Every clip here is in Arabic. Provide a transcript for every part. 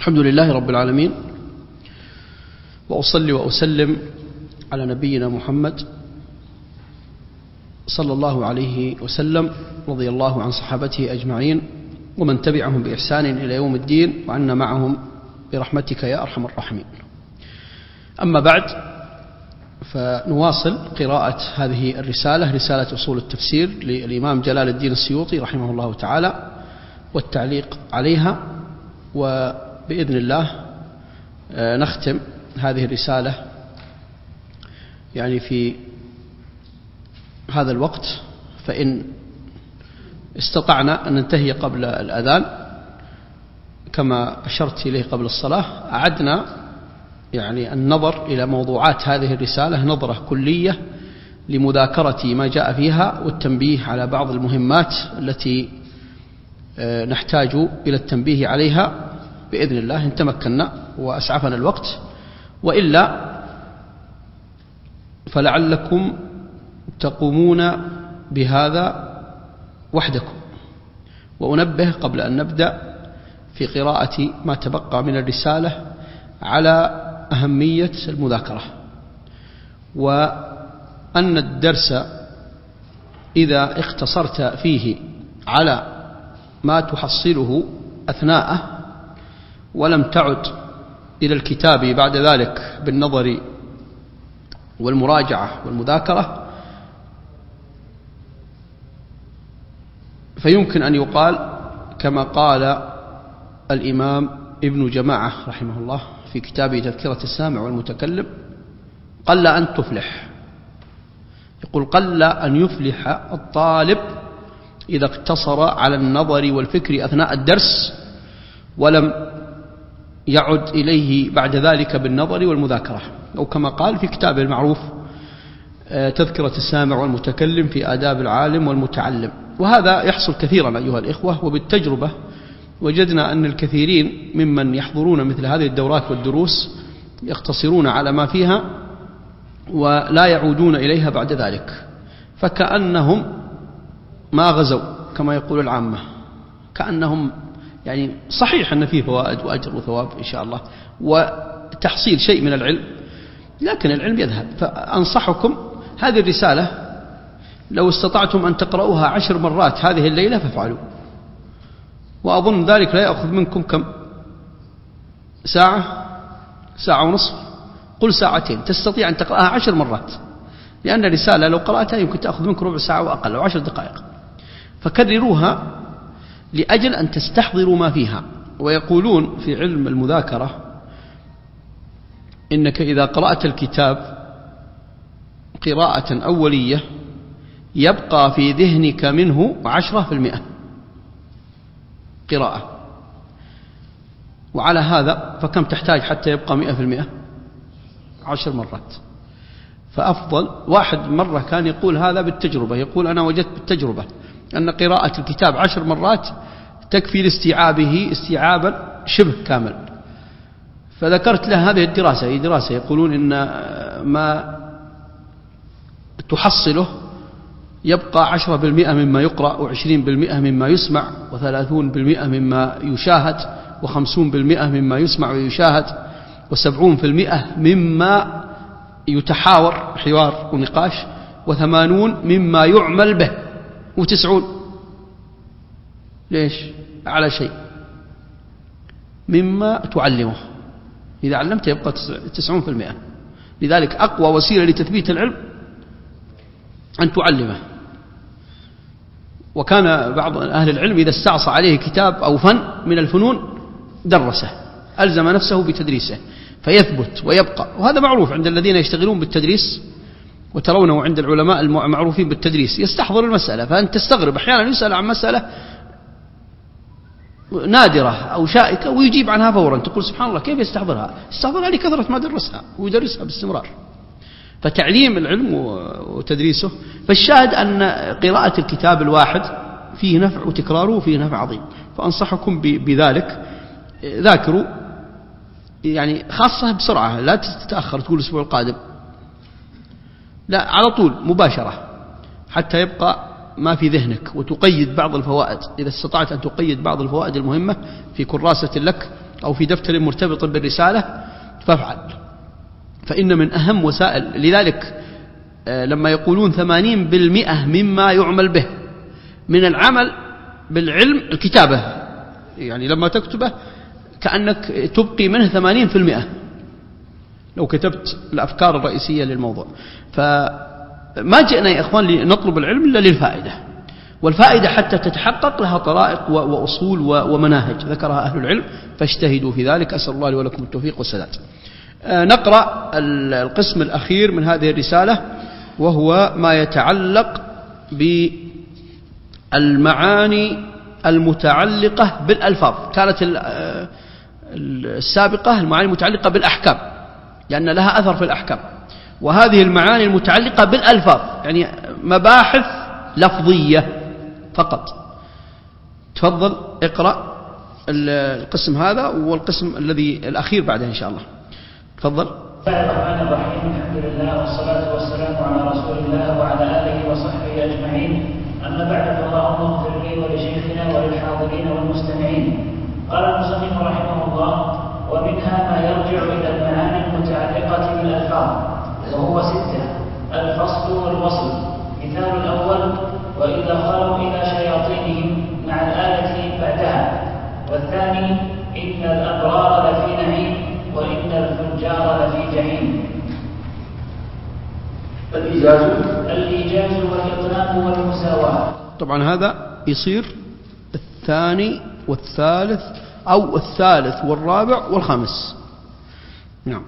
الحمد لله رب العالمين وأصلي وأسلم على نبينا محمد صلى الله عليه وسلم رضي الله عن صحابته أجمعين ومن تبعهم بإحسان إلى يوم الدين وعنا معهم برحمتك يا أرحم الراحمين. أما بعد فنواصل قراءة هذه الرسالة رسالة أصول التفسير للإمام جلال الدين السيوطي رحمه الله تعالى والتعليق عليها وبإذن الله نختم هذه الرسالة يعني في هذا الوقت فإن استطعنا أن ننتهي قبل الأذان. كما أشرت إليه قبل الصلاة أعدنا يعني النظر إلى موضوعات هذه الرسالة نظرة كلية لمذاكرة ما جاء فيها والتنبيه على بعض المهمات التي نحتاج إلى التنبيه عليها. بإذن الله إن تمكنا وأسعفنا الوقت. وإلا فلعلكم تقومون بهذا وحدكم. وأنبه قبل أن نبدأ في قراءة ما تبقى من الرسالة على أهمية المذاكرة. وأن الدرس إذا اختصرت فيه على ما تحصله أثناءه ولم تعد إلى الكتاب بعد ذلك بالنظر والمراجعة والمذاكرة فيمكن أن يقال كما قال الإمام ابن جماعة رحمه الله في كتابه تذكرة السامع والمتكلم قل أن تفلح. يقول قل أن يفلح الطالب إذا اقتصر على النظر والفكر أثناء الدرس ولم يعد إليه بعد ذلك بالنظر والمذاكرة. أو كما قال في كتابه المعروف تذكرة السامع والمتكلم في آداب العالم والمتعلم. وهذا يحصل كثيرا أيها الإخوة وبالتجربة وجدنا أن الكثيرين ممن يحضرون مثل هذه الدورات والدروس يقتصرون على ما فيها ولا يعودون إليها بعد ذلك. فكأنهم ما غزوا كما يقول العامة كأنهم يعني صحيح أن فيه فوائد وأجر وثواب إن شاء الله وتحصيل شيء من العلم لكن العلم يذهب. فأنصحكم هذه الرسالة لو استطعتم أن تقرأوها عشر مرات هذه الليلة فافعلوا. وأظن ذلك لا يأخذ منكم كم؟ ساعة ساعة ونصف قل ساعتين. تستطيع أن تقرأها عشر مرات لأن الرسالة لو قرأتها يمكن تأخذ منك ربع ساعة وأقل أو عشر دقائق. فكرروها لأجل أن تستحضروا ما فيها. ويقولون في علم المذاكرة إنك إذا قرأت الكتاب قراءة أولية يبقى في ذهنك منه عشرة في المئة قراءة. وعلى هذا فكم تحتاج حتى يبقى مئة في المئة؟ عشر مرات. فأفضل واحد مرة كان يقول هذا بالتجربة يقول أنا وجدت بالتجربة. أن قراءة الكتاب عشر مرات تكفي لاستيعابه استيعابا شبه كامل. فذكرت له هذه الدراسة. هي دراسة يقولون إن ما تحصله يبقى عشرة بالمئة مما يقرأ وعشرين بالمئة مما يسمع وثلاثون بالمئة مما يشاهد وخمسون بالمئة مما يسمع ويشاهد وسبعون في المئة مما يتحاور حوار ونقاش وثمانون مما يعمل به. وتسعون. ليش؟ على شيء. مما تعلمه. إذا علمت يبقى تسعون في المئة. لذلك أقوى وسيلة لتثبيت العلم أن تعلمه. وكان بعض أهل العلم إذا استعصى عليه كتاب أو فن من الفنون درسه ألزم نفسه بتدريسه فيثبت ويبقى. وهذا معروف عند الذين يشتغلون بالتدريس وترونه عند العلماء المعروفين بالتدريس يستحضر المسألة فأنت تستغرب أحيانا يسأل عن مسألة نادرة أو شائكة ويجيب عنها فورا تقول سبحان الله كيف يستحضرها؟ يستحضرها لكثرة ما درسها ويدرسها باستمرار. فتعليم العلم وتدريسه فالشاهد أن قراءة الكتاب الواحد فيه نفع وتكراره فيه نفع عظيم. فأنصحكم بذلك. ذاكروا يعني خاصة بسرعة لا تتأخر تقول الأسبوع القادم. لا على طول مباشرة حتى يبقى ما في ذهنك وتقيد بعض الفوائد إذا استطعت أن تقيد بعض الفوائد المهمة في كراسة لك أو في دفتر مرتبط بالرسالة فافعل. فإن من أهم وسائل لذلك آه، لما يقولون ثمانين بالمئة مما يعمل به من العمل بالعلم الكتابة. يعني لما تكتبه كأنك تبقي منه ثمانين في المئة. لو كتبت الأفكار الرئيسية للموضوع. فما جئنا يا إخوان لنطلب العلم إلا للفائدة. والفائدة حتى تتحقق لها طرائق وأصول ومناهج. ذكرها أهل العلم. فاجتهدوا في ذلك. أسأل الله لي ولكم التوفيق والسداد. آه، نقرأ القسم الأخير من هذه الرسالة وهو ما يتعلق بالمعاني المتعلقة بالألفاظ. كانت آه، السابقة المعاني المتعلقة بالأحكام. لأن لها أثر في الأحكام. وهذه المعاني المتعلقة بالألفاظ يعني مباحث لفظية فقط. تفضل اقرأ القسم هذا والقسم الذي الأخير بعده إن شاء الله. تفضل. بسم الله الرحمن الرحيم الحمد لله والصلاة والسلام على رسول الله وعلى آله وصحبه أجمعين أما بعد فاللهم اغفر لي ولشيخنا وللحاضرين والمستمعين قال المصنف رحمه الله ومنها ما يرجع إلى المعاني المتعلقة بالألفاظ وهو ستة. الفصل والوصل. مثال الأول وإذا خلوا إلى شياطينهم مع الآية بعدها والثاني إن الأبرار لفي نعيم وإن الفجار لفي جحيم. الإيجاز. الإيجاز والإطلاق والمساواة. طبعا هذا يصير الثاني والثالث أو الثالث والرابع والخامس. نعم.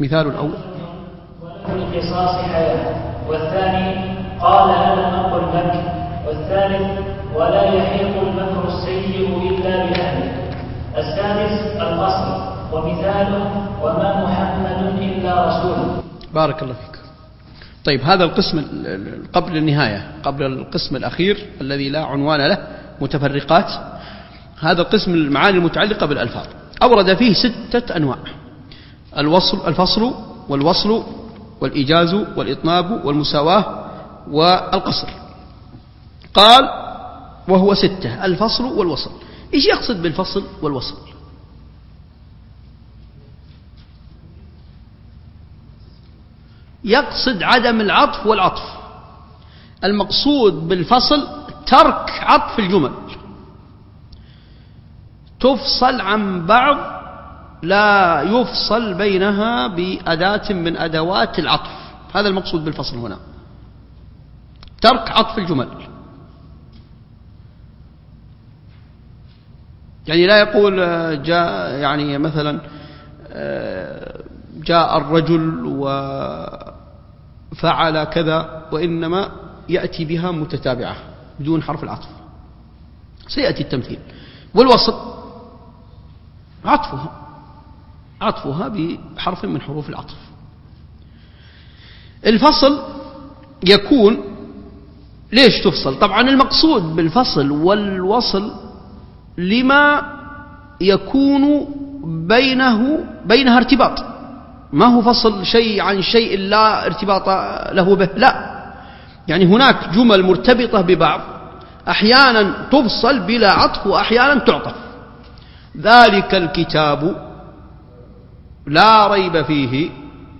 مثال الأول وله القصاص حياة. والثاني قال ألم أقل لك. والثالث ولا يحيق المكر السيء إلا بأهله. السادس القصر. ومثاله وما محمد إلا رسول. بارك الله فيك. طيب هذا القسم قبل النهاية قبل القسم الأخير الذي لا عنوان له متفرقات. هذا القسم المعاني المتعلقة بالألفاظ. أورد فيه ستة أنواع. الوصل الفصل والوصل والإيجاز والإطناب والمساواة والقصر. قال وهو ستة الفصل والوصل. إيش يقصد بالفصل والوصل؟ يقصد عدم العطف والعطف. المقصود بالفصل ترك عطف الجمل. تفصل عن بعض لا يفصل بينها بأداة من أدوات العطف. هذا المقصود بالفصل هنا. ترك عطف الجمل. يعني لا يقول جاء يعني مثلا جاء الرجل وفعل كذا وإنما يأتي بها متتابعة بدون حرف العطف. سيأتي التمثيل. والوسط عطفها. عطفها بحرف من حروف العطف. الفصل يكون ليش تفصل؟ طبعا المقصود بالفصل والوصل لما يكون بينه بينها ارتباط. ما هو فصل شيء عن شيء لا ارتباط له به لا. يعني هناك جمل مرتبطة ببعض. أحيانا تفصل بلا عطف وأحيانا تعطف. ذلك الكتاب لا ريب فيه.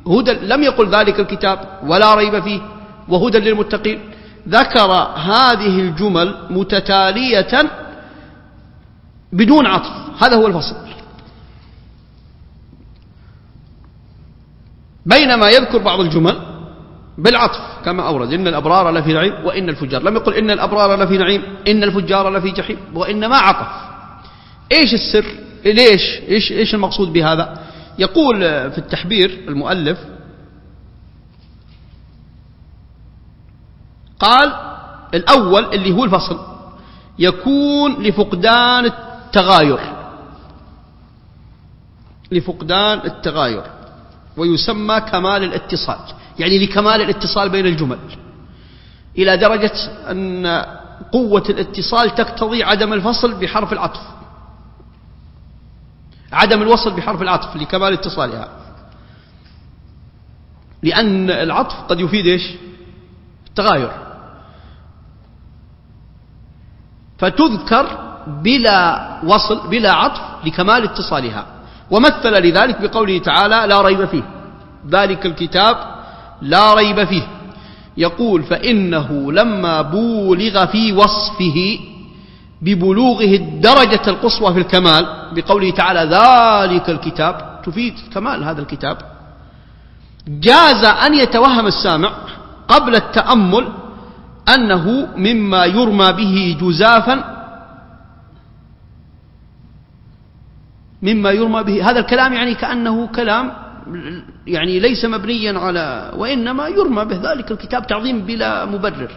هدى لم يقل ذلك الكتاب ولا ريب فيه. وهدى للمتقين. ذكر هذه الجمل متتالية بدون عطف. هذا هو الفصل. بينما يذكر بعض الجمل بالعطف كما أورد إن الأبرار لفي نعيم وإن الفجار. لم يقل إن الأبرار لفي نعيم إن الفجار لفي جحيم وإنما عطف. إيش السر؟ ليش؟ إيش, إيش المقصود بهذا؟ يقول في التحبير المؤلف قال الأول اللي هو الفصل يكون لفقدان التغاير لفقدان التغاير ويسمى كمال الاتصال يعني لكمال الاتصال بين الجمل إلى درجة أن قوة الاتصال تقتضي عدم الفصل بحرف العطف. عدم الوصل بحرف العطف لكمال اتصالها. لأن العطف قد يفيد إيش؟ التغاير. فتذكر بلا وصل بلا عطف لكمال اتصالها. ومثل لذلك بقوله تعالى لا ريب فيه ذلك الكتاب لا ريب فيه. يقول فإنه لما بولغ في وصفه ببلوغه الدرجة القصوى في الكمال بقوله تعالى ذلك الكتاب تفيد كمال هذا الكتاب. جاز أن يتوهم السامع قبل التأمل أنه مما يرمى به جزافا مما يرمى به هذا الكلام يعني كأنه كلام يعني ليس مبنيا على وإنما يرمى به ذلك الكتاب تعظيم بلا مبرر.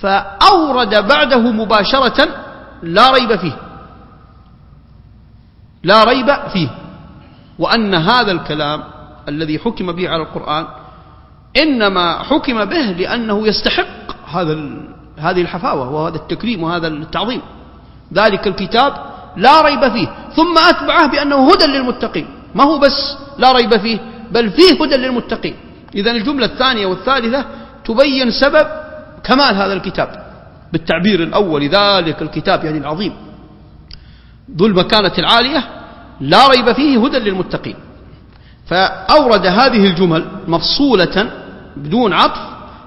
فأورد بعده مباشرة لا ريب فيه. لا ريب فيه. وأن هذا الكلام الذي حكم به على القرآن إنما حكم به لأنه يستحق هذا هذه الحفاوة وهذا التكريم وهذا التعظيم. ذلك الكتاب لا ريب فيه. ثم أتبعه بأنه هدى للمتقين. ما هو بس لا ريب فيه بل فيه هدى للمتقين. إذا الجملة الثانية والثالثة تبين سبب كمال هذا الكتاب. بالتعبير الأول ذلك الكتاب يعني العظيم. ذو المكانة العالية لا ريب فيه هدى للمتقين. فأورد هذه الجمل مفصولة بدون عطف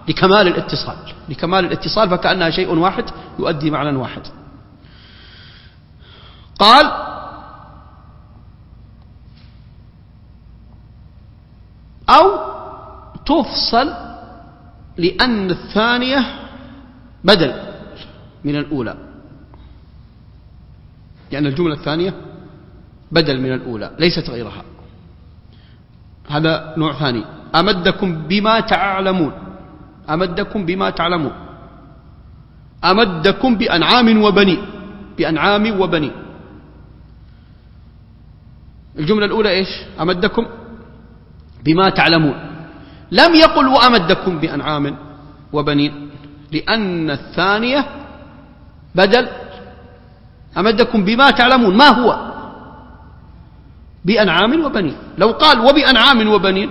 لكمال الاتصال. لكمال الاتصال فكأنها شيء واحد يؤدي معنى واحد. قال أو تفصل لأن الثانية بدل. من الأولى. لأن الجملة الثانية بدل من الأولى ليست غيرها. هذا نوع ثاني. أمدكم بما تعلمون. أمدكم بما تعلمون. أمدكم بأنعام وبنين. بأنعام وبنين. الجملة الأولى إيش؟ أمدكم بما تعلمون. لم يقل وأمدكم بأنعام وبنين لأن الثانية بدل أمدكم بما تعلمون ما هو؟ بأنعام وبنين. لو قال وبأنعام وبنين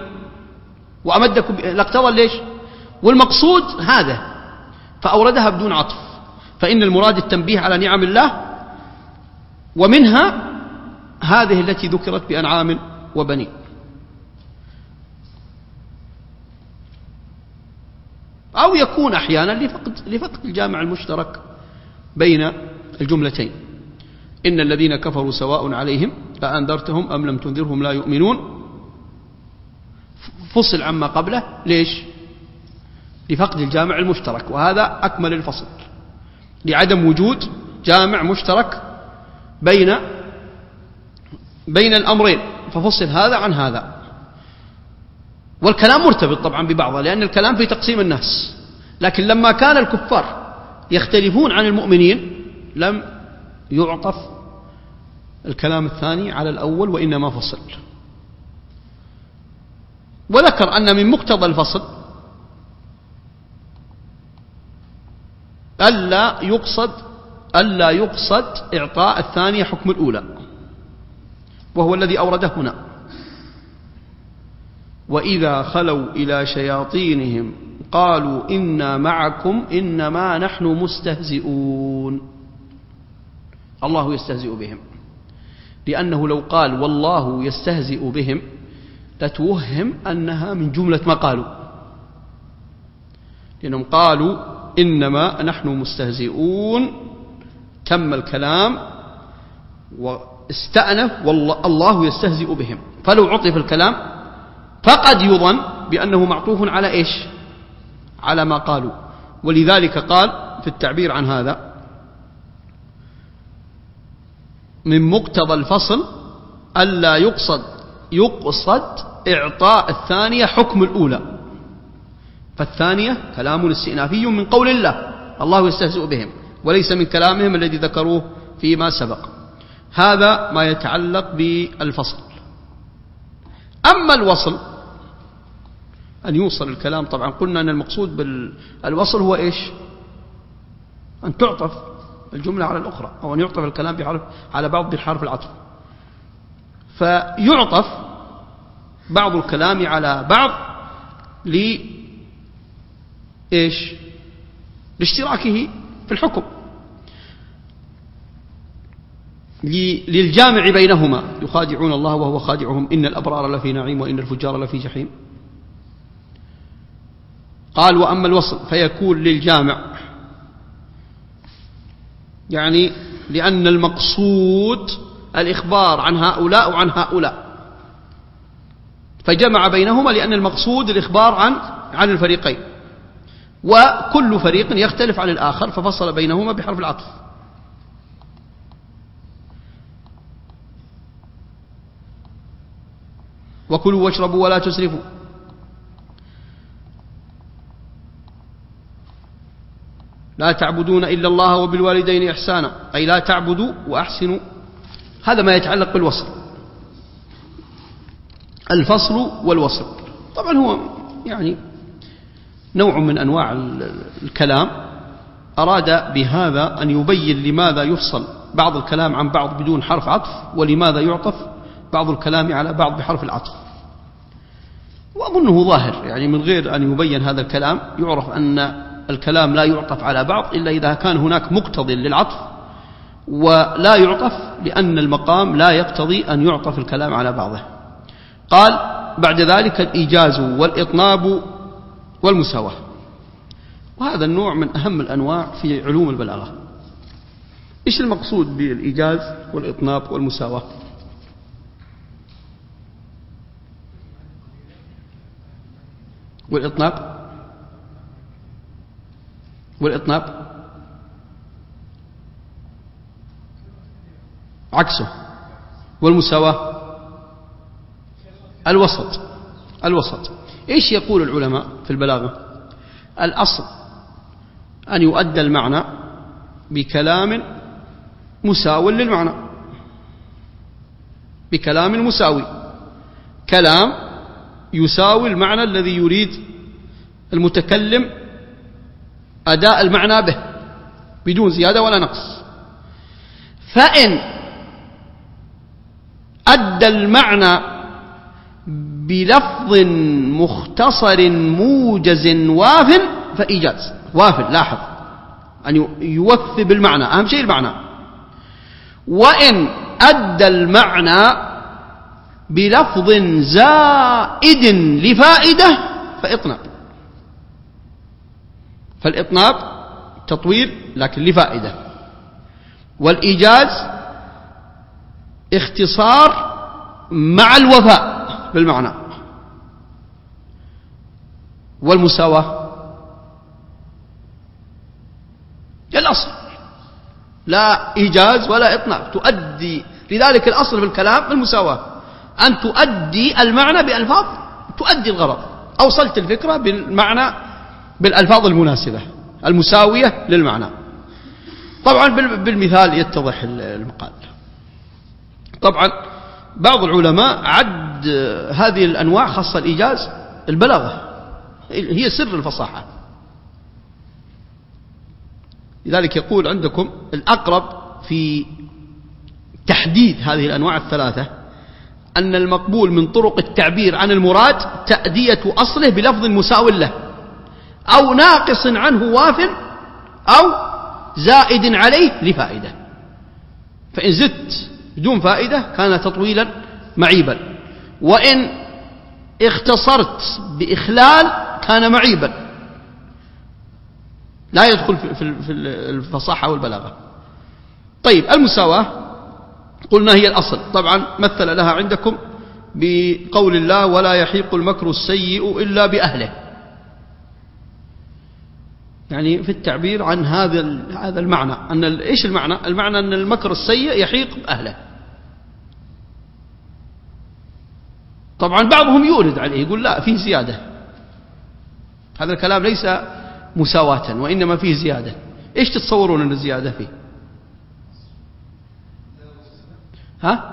وأمدكم لاقتضى ليش؟ والمقصود هذا فأوردها بدون عطف. فإن المراد التنبيه على نعم الله ومنها هذه التي ذكرت بأنعام وبنين. أو يكون أحيانا لفقد, لفقد الجامع المشترك. بين الجملتين. إن الذين كفروا سواء عليهم أأنذرتهم أم لم تنذرهم لا يؤمنون. فصل عما قبله ليش؟ لفقد الجامع المشترك وهذا أكمل الفصل. لعدم وجود جامع مشترك بين بين الأمرين. ففصل هذا عن هذا. والكلام مرتبط طبعا ببعضه لأن الكلام في تقسيم الناس. لكن لما كان الكفار يختلفون عن المؤمنين لم يعطف الكلام الثاني على الأول وإنما فصل. وذكر أن من مقتضى الفصل ألا يقصد ألا يقصد إعطاء الثانية حكم الأولى وهو الذي أورده هنا. وإذا خلوا إلى شياطينهم قالوا إنا معكم إنما نحن مستهزئون. الله يستهزئ بهم. لأنه لو قال والله يستهزئ بهم لتوهم أنها من جملة ما قالوا. لأنهم قالوا إنما نحن مستهزئون. تم الكلام واستأنف والله الله يستهزئ بهم. فلو عطف الكلام فقد يظن بأنه معطوف على إيش؟ على ما قالوا. ولذلك قال في التعبير عن هذا من مقتضى الفصل ألا يقصد يقصد إعطاء الثانية حكم الأولى. فالثانية كلام استئنافي من قول الله الله يستهزئ بهم وليس من كلامهم الذي ذكروه فيما سبق. هذا ما يتعلق بالفصل. أما الوصل أن يوصل الكلام. طبعا قلنا أن المقصود بالوصل هو إيش؟ أن تعطف الجملة على الأخرى أو أن يعطف الكلام بحرف على بعض بحرف العطف. فيعطف بعض الكلام على بعض ل إيش؟ لاشتراكه في الحكم. للجامع بينهما. يخادعون الله وهو خادعهم. إن الأبرار لفي نعيم وإن الفجار لفي جحيم. قال وأما الوصل فيكون للجامع. يعني لأن المقصود الإخبار عن هؤلاء وعن هؤلاء. فجمع بينهما لأن المقصود الإخبار عن عن الفريقين. وكل فريق يختلف عن الآخر ففصل بينهما بحرف العطف. وكلوا واشربوا ولا تسرفوا. لا تعبدون إلا الله وبالوالدين إحسانا. أي لا تعبدوا وأحسنوا. هذا ما يتعلق بالوصل. الفصل والوصل. طبعا هو يعني نوع من أنواع الكلام. أراد بهذا أن يبين لماذا يفصل بعض الكلام عن بعض بدون حرف عطف ولماذا يعطف بعض الكلام على بعض بحرف العطف. وأظنه ظاهر يعني من غير أن يبين هذا الكلام يعرف أن الكلام لا يعطف على بعض إلا إذا كان هناك مقتضي للعطف ولا يعطف لأن المقام لا يقتضي أن يعطف الكلام على بعضه. قال بعد ذلك الإيجاز والإطناب والمساواة. وهذا النوع من أهم الأنواع في علوم البلاغة. إيش المقصود بالإيجاز والإطناب والمساواة؟ والإطناب؟ والإطناب؟ عكسه. والمساواة؟ الوسط. الوسط. إيش يقول العلماء في البلاغة؟ الأصل أن يؤدى المعنى بكلام مساو للمعنى. بكلام مساوي. كلام يساوي المعنى الذي يريد المتكلم أداء المعنى به بدون زيادة ولا نقص. فإن أدى المعنى بلفظ مختصر موجز واف فإيجاز. واف لاحظ. أن يوفي بالمعنى أهم شيء المعنى. وإن أدى المعنى بلفظ زائد لفائدة فإطناب فالإطناب تطوير لكن لفائدة والإيجاز اختصار مع الوفاء بالمعنى. والمساواة. الأصل. لا إيجاز ولا إطلاق تؤدي لذلك الأصل في الكلام المساواة. أن تؤدي المعنى بألفاظ. تؤدي الغرض. أوصلت الفكرة بالمعنى بالألفاظ المناسبة المساوية للمعنى. طبعا بالمثال يتضح المقال. طبعا بعض العلماء عد هذه الأنواع خاصة الإيجاز البلاغة. هي سر الفصاحة. لذلك يقول عندكم الأقرب في تحديد هذه الأنواع الثلاثة أن المقبول من طرق التعبير عن المراد تأدية أصله بلفظ مساو له. أو ناقص عنه واف أو زائد عليه لفائدة. فإن زدت بدون فائدة كان تطويلا معيبا. وإن اختصرت بإخلال كان معيبا. لا يدخل في الفصاحة والبلاغة. طيب المساواة قلنا هي الأصل. طبعا مثل لها عندكم بقول الله ولا يحيق المكر السيء إلا بأهله. يعني في التعبير عن هذا هذا المعنى. أن إيش المعنى؟ المعنى أن المكر السيء يحيق بأهله. طبعا بعضهم يورد عليه يقول لا فيه زيادة. هذا الكلام ليس مساواة وإنما فيه زيادة. إيش تتصورون أن الزيادة فيه؟ ها؟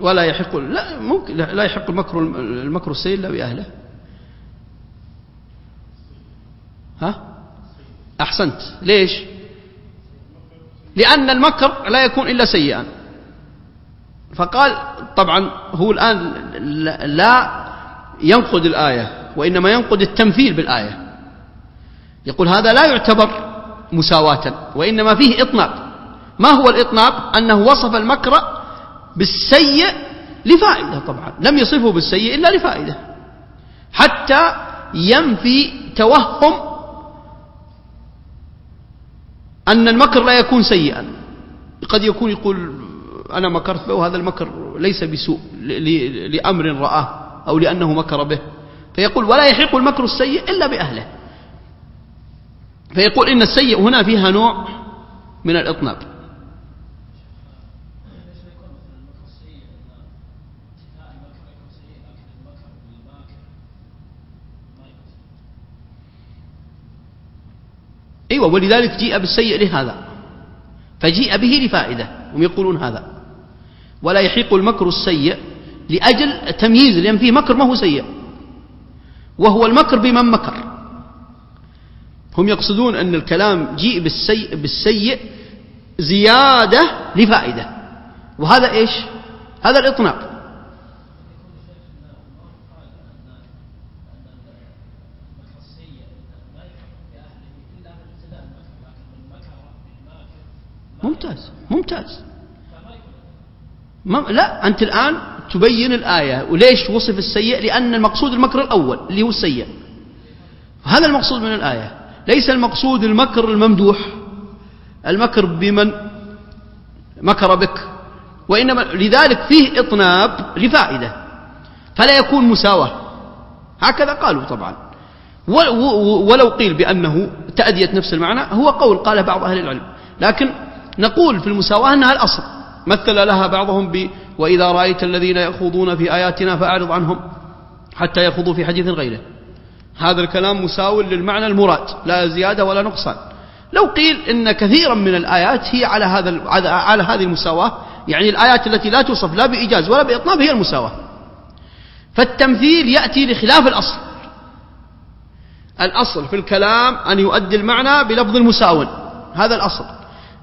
ولا يحق لا ممكن لا يحق المكر المكر السيء إلا بأهله. ها؟ أحسنت. ليش؟ لأن المكر لا يكون إلا سيئا. فقال طبعا هو الآن لا ينقد الآية وإنما ينقد التمثيل بالآية. يقول هذا لا يعتبر مساواة وإنما فيه إطناب ما هو الإطناب أنه وصف المكر بالسيء لفائدة طبعا. لم يصفه بالسيء إلا لفائدة. حتى ينفي توهم أن المكر لا يكون سيئا. قد يكون يقول أنا مكرت به وهذا المكر ليس بسوء لأمر رآه أو لأنه مكر به. فيقول ولا يحق المكر السيء إلا بأهله. فيقول إن السيء هنا فيها نوع من الإطناب. أيوة ولذلك جيء بالسيء لهذا. فجيء به لفائدة هم يقولون هذا. ولا يحيق المكر السيء لأجل تمييز لأن فيه مكر ما هو سيء. وهو المكر بمن مكر. هم يقصدون أن الكلام جيء بالسيء, بالسيء زيادة لفائدة. وهذا إيش؟ هذا الإطناب ممتاز ممتاز. لا أنت الآن تبين الآية وليش وصف السيء؟ لأن المقصود المكر الأول اللي هو السيء. هذا المقصود من الآية. ليس المقصود المكر الممدوح. المكر بمن مكر بك. وإنما لذلك فيه إطناب لفائدة. فلا يكون مساواة. هكذا قالوا طبعا. ولو قيل بأنه تأدية نفس المعنى هو قول قال بعض أهل العلم. لكن نقول في المساواة أنها الأصل. مثل لها بعضهم ب وإذا رأيت الذين يخوضون في آياتنا فأعرض عنهم حتى يخوضوا في حديث غيره. هذا الكلام مساو للمعنى المراد لا زيادة ولا نقصان. لو قيل إن كثيرا من الآيات هي على هذا على هذه المساواة يعني الآيات التي لا توصف لا بإيجاز ولا بإطناب هي المساواة. فالتمثيل يأتي لخلاف الأصل. الأصل في الكلام أن يؤدي المعنى بلفظ المساو. هذا الأصل.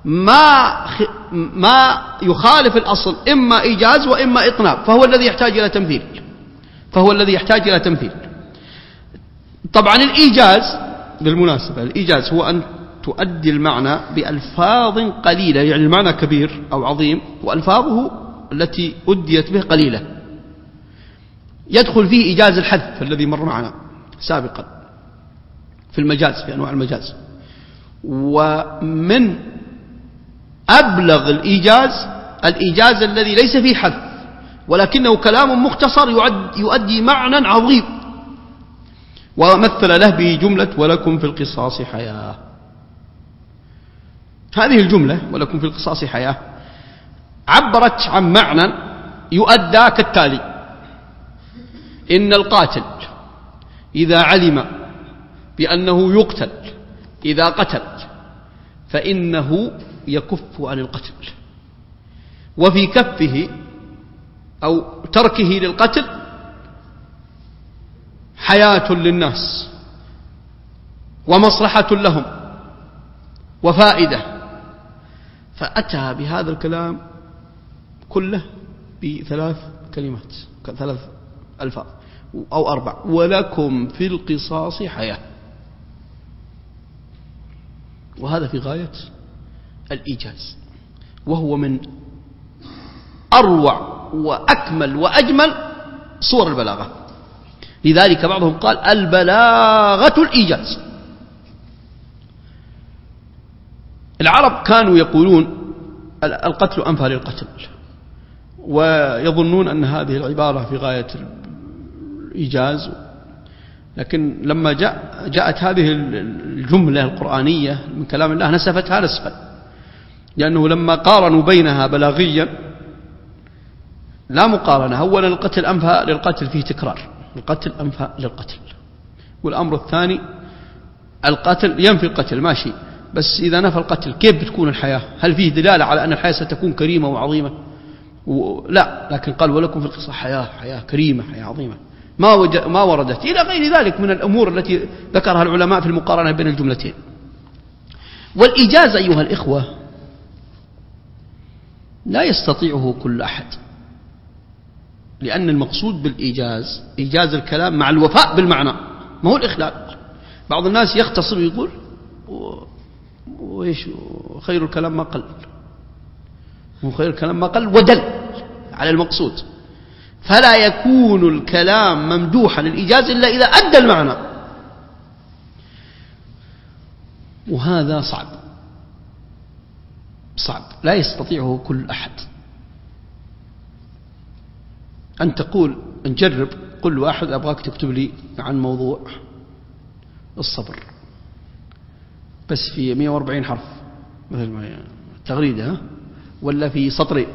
ما ما يخالف الأصل إما إيجاز وإما إطناب فهو الذي يحتاج إلى تمثيل فهو الذي يحتاج إلى تمثيل. طبعا الإيجاز بالمناسبة الإيجاز هو أن تؤدي المعنى بألفاظ قليلة يعني المعنى كبير أو عظيم وألفاظه التي أديت به قليلة. يدخل فيه إيجاز الحذف الذي مر معنا سابقا في المجاز في أنواع المجاز. ومن أبلغ الإيجاز الإيجاز الذي ليس فيه حذف ولكنه كلام مختصر يؤدي معنى عظيم. ومثل له بجملة ولكم في القصاص حياة هذه الجملة ولكم في القصاص حياة عبرت عن معنى يؤدى كالتالي إن القاتل إذا علم بأنه يقتل إذا قتل فإنه يكف عن القتل. وفي كفه أو تركه للقتل حياة للناس ومصلحة لهم وفائدة. فأتى بهذا الكلام كله بثلاث كلمات ثلاث ألفاظ أو أربع. ولكم في القصاص حياة. وهذا في غاية الإيجاز. وهو من أروع وأكمل وأجمل صور البلاغة. لذلك بعضهم قال البلاغة الإيجاز. العرب كانوا يقولون القتل أنفى للقتل ويظنون أن هذه العبارة في غاية الإيجاز. لكن لما جاء جاءت هذه الجملة القرآنية من كلام الله نسفتها نسفا. لأنه لما قارنوا بينها بلاغيا لا مقارنة. أولا القتل أنفى للقتل فيه تكرار. القتل أنفى للقتل. والأمر الثاني القتل ينفي القتل ماشي. بس إذا نفى القتل كيف بتكون الحياة؟ هل فيه دلالة على أن الحياة ستكون كريمة وعظيمة؟ لا. لكن قال ولكم في القصة حياة حياة كريمة حياة عظيمة. ما, ما وردت. إلى غير ذلك من الأمور التي ذكرها العلماء في المقارنة بين الجملتين. والإجازة أيها الإخوة لا يستطيعه كل أحد لأن المقصود بالإيجاز إيجاز الكلام مع الوفاء بالمعنى ما هو الإخلال بعض الناس يختصر ويقول وإيش خير الكلام ما قل وخير الكلام ما قل ودل على المقصود. فلا يكون الكلام ممدوحا الإيجاز إلا إذا أدى المعنى. وهذا صعب. صعب. لا يستطيعه كل أحد. أن تقول نجرب قل واحد أبغاك تكتب لي عن موضوع الصبر. بس في 140 حرف مثل ما تغريدة ولا في سطرين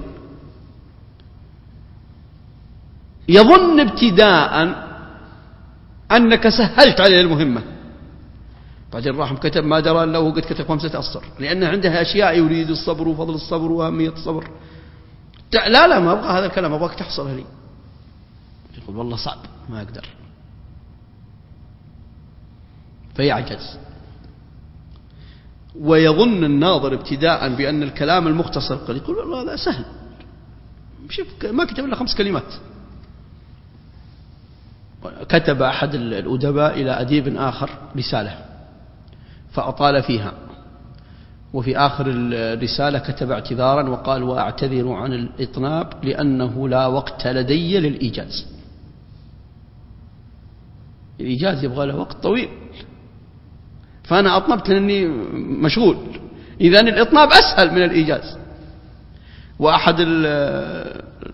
يظن ابتداء أنك سهلت عليه المهمة. بعدين راح كتب ما درى أنه قد كتب خمسة أسطر لأن عندها أشياء يريد الصبر وفضل الصبر وأهمية الصبر. لا لا ما أبغى هذا الكلام أبغاك تحصل لي. يقول والله صعب ما أقدر. فيعجز. ويظن الناظر ابتداء بأن الكلام المختصر قال يقول والله هذا سهل. شوف ما كتب إلا خمس كلمات. كتب أحد الأدباء إلى أديب آخر رسالة. فأطال فيها. وفي آخر الرسالة كتب اعتذارا وقال وأعتذر عن الإطناب لأنه لا وقت لدي للإيجاز. الإيجاز يبغى له وقت طويل. فأنا أطنبت لأني مشغول. إذا الإطناب أسهل من الإيجاز. وأحد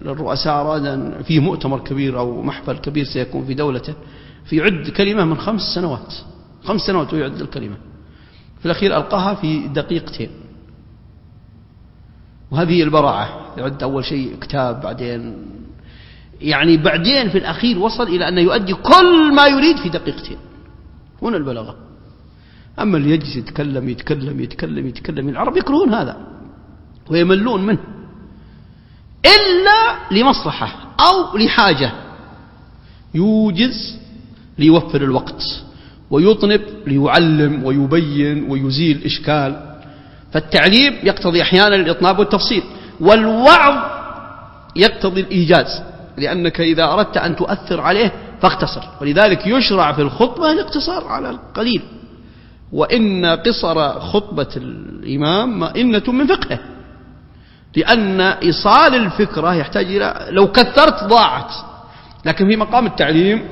الرؤساء أراد في مؤتمر كبير أو محفل كبير سيكون في دولته في عد كلمة من خمس سنوات. خمس سنوات ويعد الكلمة. في الأخير ألقاها في دقيقتين. وهذه البراعة. يعد أول شيء كتاب بعدين يعني بعدين في الأخير وصل إلى أن يؤدي كل ما يريد في دقيقتين. هنا البلاغة. أما اللي يجلس يتكلم يتكلم يتكلم يتكلم العرب يكرهون هذا ويملون منه. إلا لمصلحة أو لحاجة. يوجز ليوفر الوقت. ويطنب ليعلم ويبين ويزيل إشكال. فالتعليم يقتضي أحيانا الإطناب والتفصيل والوعظ يقتضي الإيجاز لأنك إذا أردت أن تؤثر عليه فاختصر. ولذلك يشرع في الخطبة الاقتصار على القليل. وإن قصر خطبة الإمام مئنة من فقهه لأن إيصال الفكرة يحتاج إلى لو كثرت ضاعت. لكن في مقام التعليم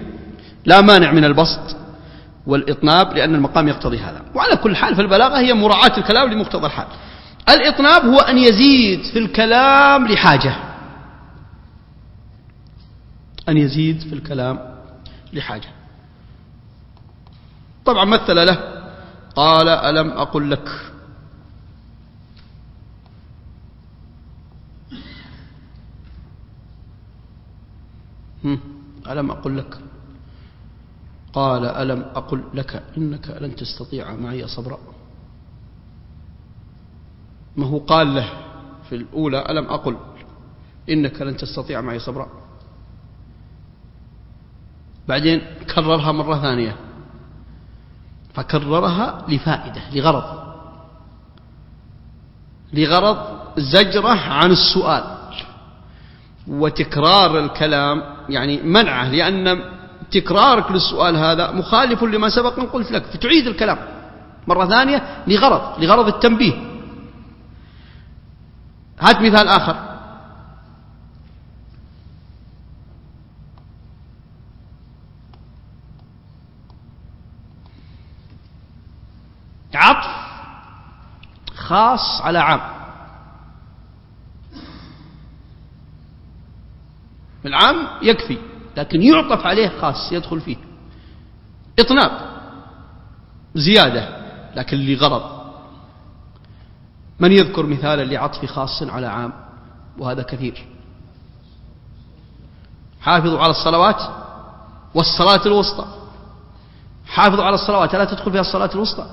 لا مانع من البسط. والإطناب لأن المقام يقتضي هذا. وعلى كل حال فالبلاغة هي مراعاة الكلام لمقتضى الحال. الإطناب هو أن يزيد في الكلام لحاجة. أن يزيد في الكلام لحاجة. طبعا مثل له قال ألم أقل لك؟ ألم أقل لك؟ قال ألم أقل لك إنك لن تستطيع معي صبرا. ما هو قال له في الأولى ألم أقل إنك لن تستطيع معي صبرا. بعدين كررها مرة ثانية. فكررها لفائدة لغرض. لغرض زجرة عن السؤال. وتكرار الكلام يعني منعه لأن تكرارك للسؤال هذا مخالف لما سبق أن قلت لك فتعيد الكلام. مرة ثانية لغرض لغرض التنبيه. هات مثال آخر. عطف خاص على عام. العام يكفي. لكن يعطف عليه خاص يدخل فيه. إطناب. زيادة لكن لغرض. من يذكر مثالا لعطف خاص على عام؟ وهذا كثير. حافظوا على الصلوات والصلاة الوسطى. حافظوا على الصلوات. لا تدخل فيها الصلاة الوسطى؟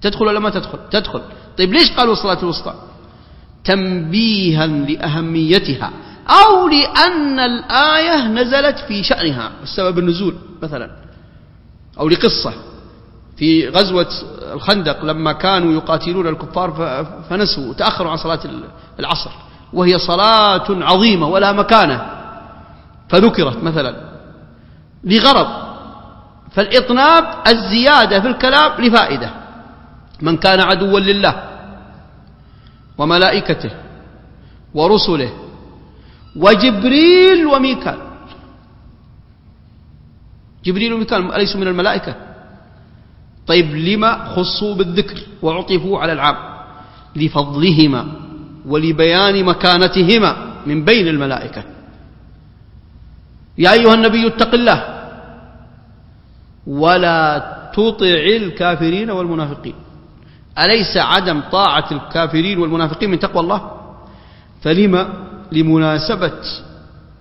تدخل ولا ما تدخل؟ تدخل. طيب ليش قالوا الصلاة الوسطى؟ تنبيها لأهميتها. أو لأن الآية نزلت في شأنها السبب النزول مثلا أو لقصة. في غزوة الخندق لما كانوا يقاتلون الكفار فنسوا تأخروا عن صلاة العصر. وهي صلاة عظيمة ولا مكانة. فذكرت مثلا لغرض. فالإطناب الزيادة في الكلام لفائدة. من كان عدوا لله وملائكته ورسله وجبريل وميكال. جبريل وميكال أليسوا من الملائكة؟ طيب لما خصوا بالذكر وعطفوا على العام؟ لفضلهما ولبيان مكانتهما من بين الملائكة. يا أيها النبي اتق الله. ولا تطع الكافرين والمنافقين. أليس عدم طاعة الكافرين والمنافقين من تقوى الله؟ فلما لمناسبة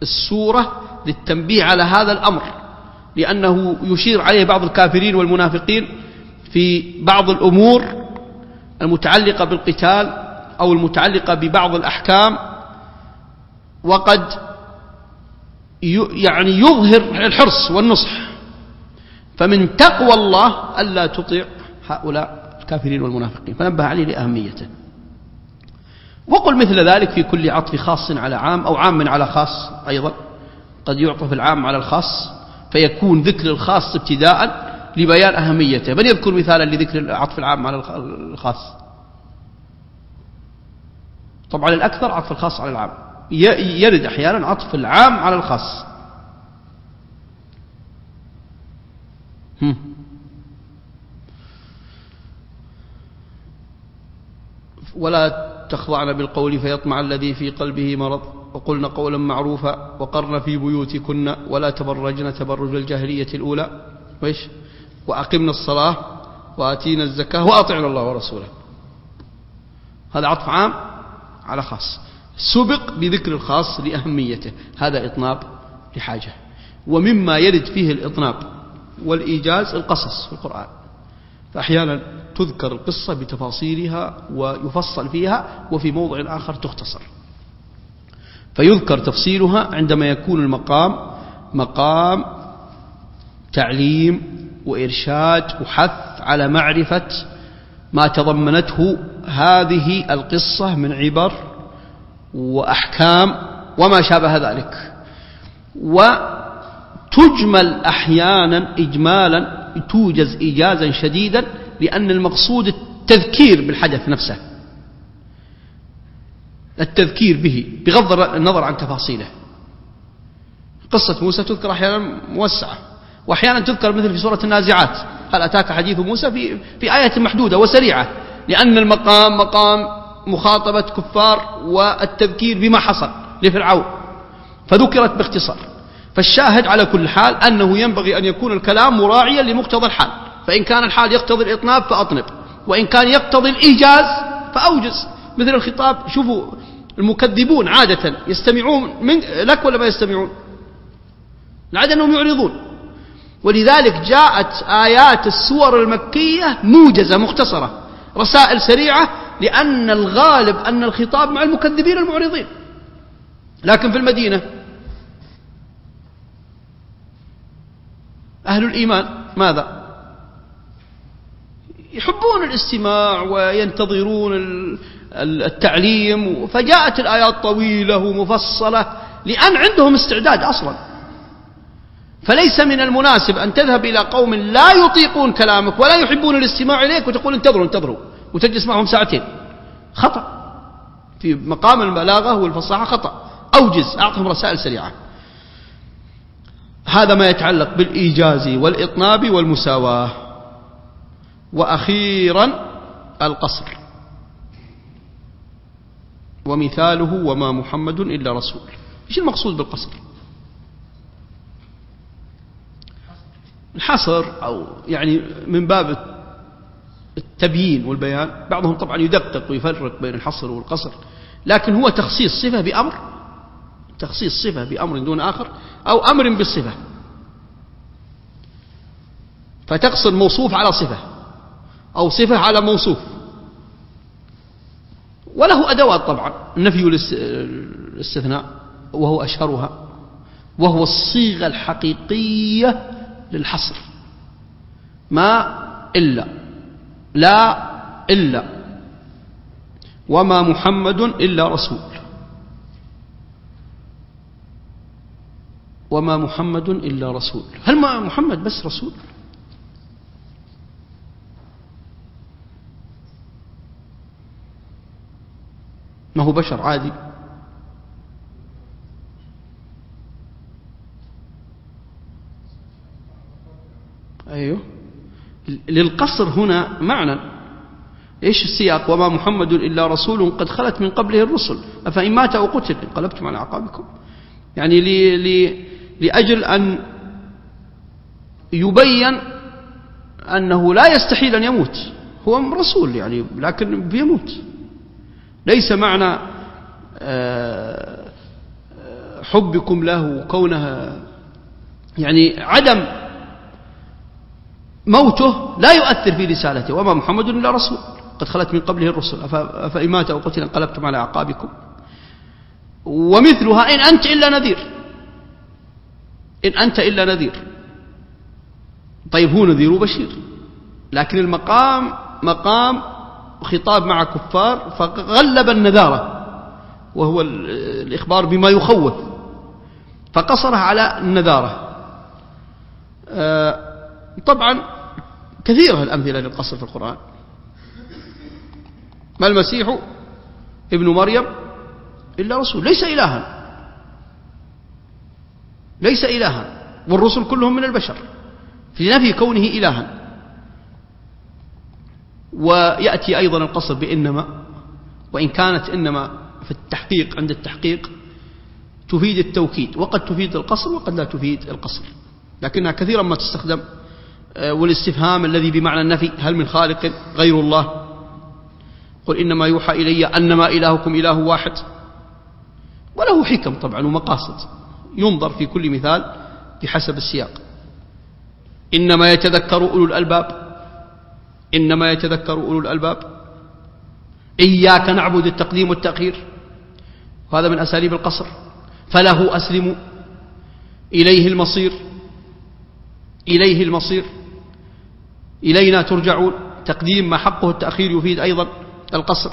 السورة للتنبيه على هذا الأمر لأنه يشير عليه بعض الكافرين والمنافقين في بعض الأمور المتعلقة بالقتال أو المتعلقة ببعض الأحكام وقد يعني يظهر الحرص والنصح. فمن تقوى الله ألا تطيع هؤلاء الكافرين والمنافقين. فنبه عليه لأهميته. وقل مثل ذلك في كل عطف خاص على عام أو عام على خاص أيضا. قد يعطف العام على الخاص فيكون ذكر الخاص ابتداء لبيان أهميته. من يذكر مثالا لذكر عطف العام على الخاص؟ طبعا الأكثر عطف الخاص على العام. يرد أحيانا عطف العام على الخاص. ولا تخضعن بالقول فيطمع الذي في قلبه مرض وقلن قولا معروفا وقرن في بيوتكن ولا تبرجن تبرج الجاهلية الأولى. وإيش؟ وأقمنا الصلاة وآتينا الزكاة وأطعنا الله ورسوله. هذا عطف عام على خاص. سبق بذكر الخاص لأهميته. هذا إطناب لحاجة. ومما يرد فيه الإطناب والإيجاز القصص في القرآن. فأحيانا تذكر القصة بتفاصيلها ويفصل فيها وفي موضع آخر تختصر. فيذكر تفصيلها عندما يكون المقام مقام تعليم وإرشاد وحث على معرفة ما تضمنته هذه القصة من عبر وأحكام وما شابه ذلك. وتجمل أحيانا إجمالا توجز إيجازا شديدا لأن المقصود التذكير بالحدث نفسه. التذكير به بغض النظر عن تفاصيله. قصة موسى تذكر أحيانا موسعة وأحيانا تذكر مثل في سورة النازعات. هل أتاك حديث موسى في, في آية محدودة وسريعة؟ لأن المقام مقام مخاطبة كفار والتذكير بما حصل لفرعون فذكرت باختصار. فالشاهد على كل حال أنه ينبغي أن يكون الكلام مراعيا لمقتضى الحال. فإن كان الحال يقتضي الإطناب فأطنب. وإن كان يقتضي الإيجاز فأوجز. مثل الخطاب شوفوا المكذبون عادة يستمعون من لك ولا ما يستمعون؟ العادة أنهم يعرضون. ولذلك جاءت آيات السور المكية موجزة مختصرة رسائل سريعة لأن الغالب أن الخطاب مع المكذبين المعرضين. لكن في المدينة أهل الإيمان ماذا؟ يحبون الاستماع وينتظرون التعليم فجاءت الآيات طويلة ومفصلة لأن عندهم استعداد أصلا. فليس من المناسب أن تذهب إلى قوم لا يطيقون كلامك ولا يحبون الاستماع إليك وتقول انتظروا انتظروا وتجلس معهم ساعتين. خطأ. في مقام البلاغة والفصاحة خطأ. أوجز أعطهم رسائل سريعة. هذا ما يتعلق بالإيجاز والإطناب والمساواة. وأخيرا القصر. ومثاله وما محمد إلا رسول. إيش المقصود بالقصر؟ الحصر أو يعني من باب التبيين والبيان بعضهم طبعا يدقق ويفرق بين الحصر والقصر لكن هو تخصيص صفة بأمر تخصيص صفة بأمر دون آخر. أو أمر بالصفة. فتقصر موصوف على صفة أو صفة على موصوف. وله أدوات طبعا. النفي والاستثناء وهو أشهرها. وهو الصيغة الحقيقية للحصر. ما إلا. لا إلا. وما محمد إلا رسول. وما محمد إلا رسول. هل ما محمد بس رسول؟ ما هو بشر عادي. أيوه. للقصر هنا معنى. إيش السياق؟ وما محمد إلا رسول قد خلت من قبله الرسل. أفإن مات أو قتل انقلبتم على عقابكم يعني لي لي لأجل أن يبين أنه لا يستحيل أن يموت. هو رسول يعني لكن بيموت. ليس معنى آه، حبكم له وكونه يعني عدم موته لا يؤثر في رسالته. وما محمد إلا رسول. قد خلت من قبله الرسل. أفإن مات أو قتل انقلبتم على أعقابكم. ومثلها إن أنت إلا نذير. إن أنت إلا نذير. طيب هو نذير وبشير. لكن المقام مقام خطاب مع كفار فغلب النذارة وهو الإخبار بما يخوف فقصرها على النذارة. آه، طبعا كثيرة الأمثلة للقصر في القرآن. ما المسيح ابن مريم إلا رسول ليس إلها. ليس إلها والرسل كلهم من البشر في نفي كونه إلها. ويأتي أيضا القصر بإنما وإن كانت إنما في التحقيق عند التحقيق تفيد التوكيد. وقد تفيد القصر وقد لا تفيد القصر. لكنها كثيرا ما تستخدم آه، والاستفهام الذي بمعنى النفي هل من خالق غير الله؟ قل إنما يوحى إلي أنما إلهكم إله واحد. وله حكم طبعا ومقاصد. ينظر في كل مثال بحسب السياق. إنما يتذكر أولو الألباب إنما يتذكر أولو الألباب. إياك نعبد التقديم والتأخير وهذا من أساليب القصر. فله أسلم إليه المصير إليه المصير. إلينا ترجعون. تقديم ما حقه التأخير يفيد أيضا القصر.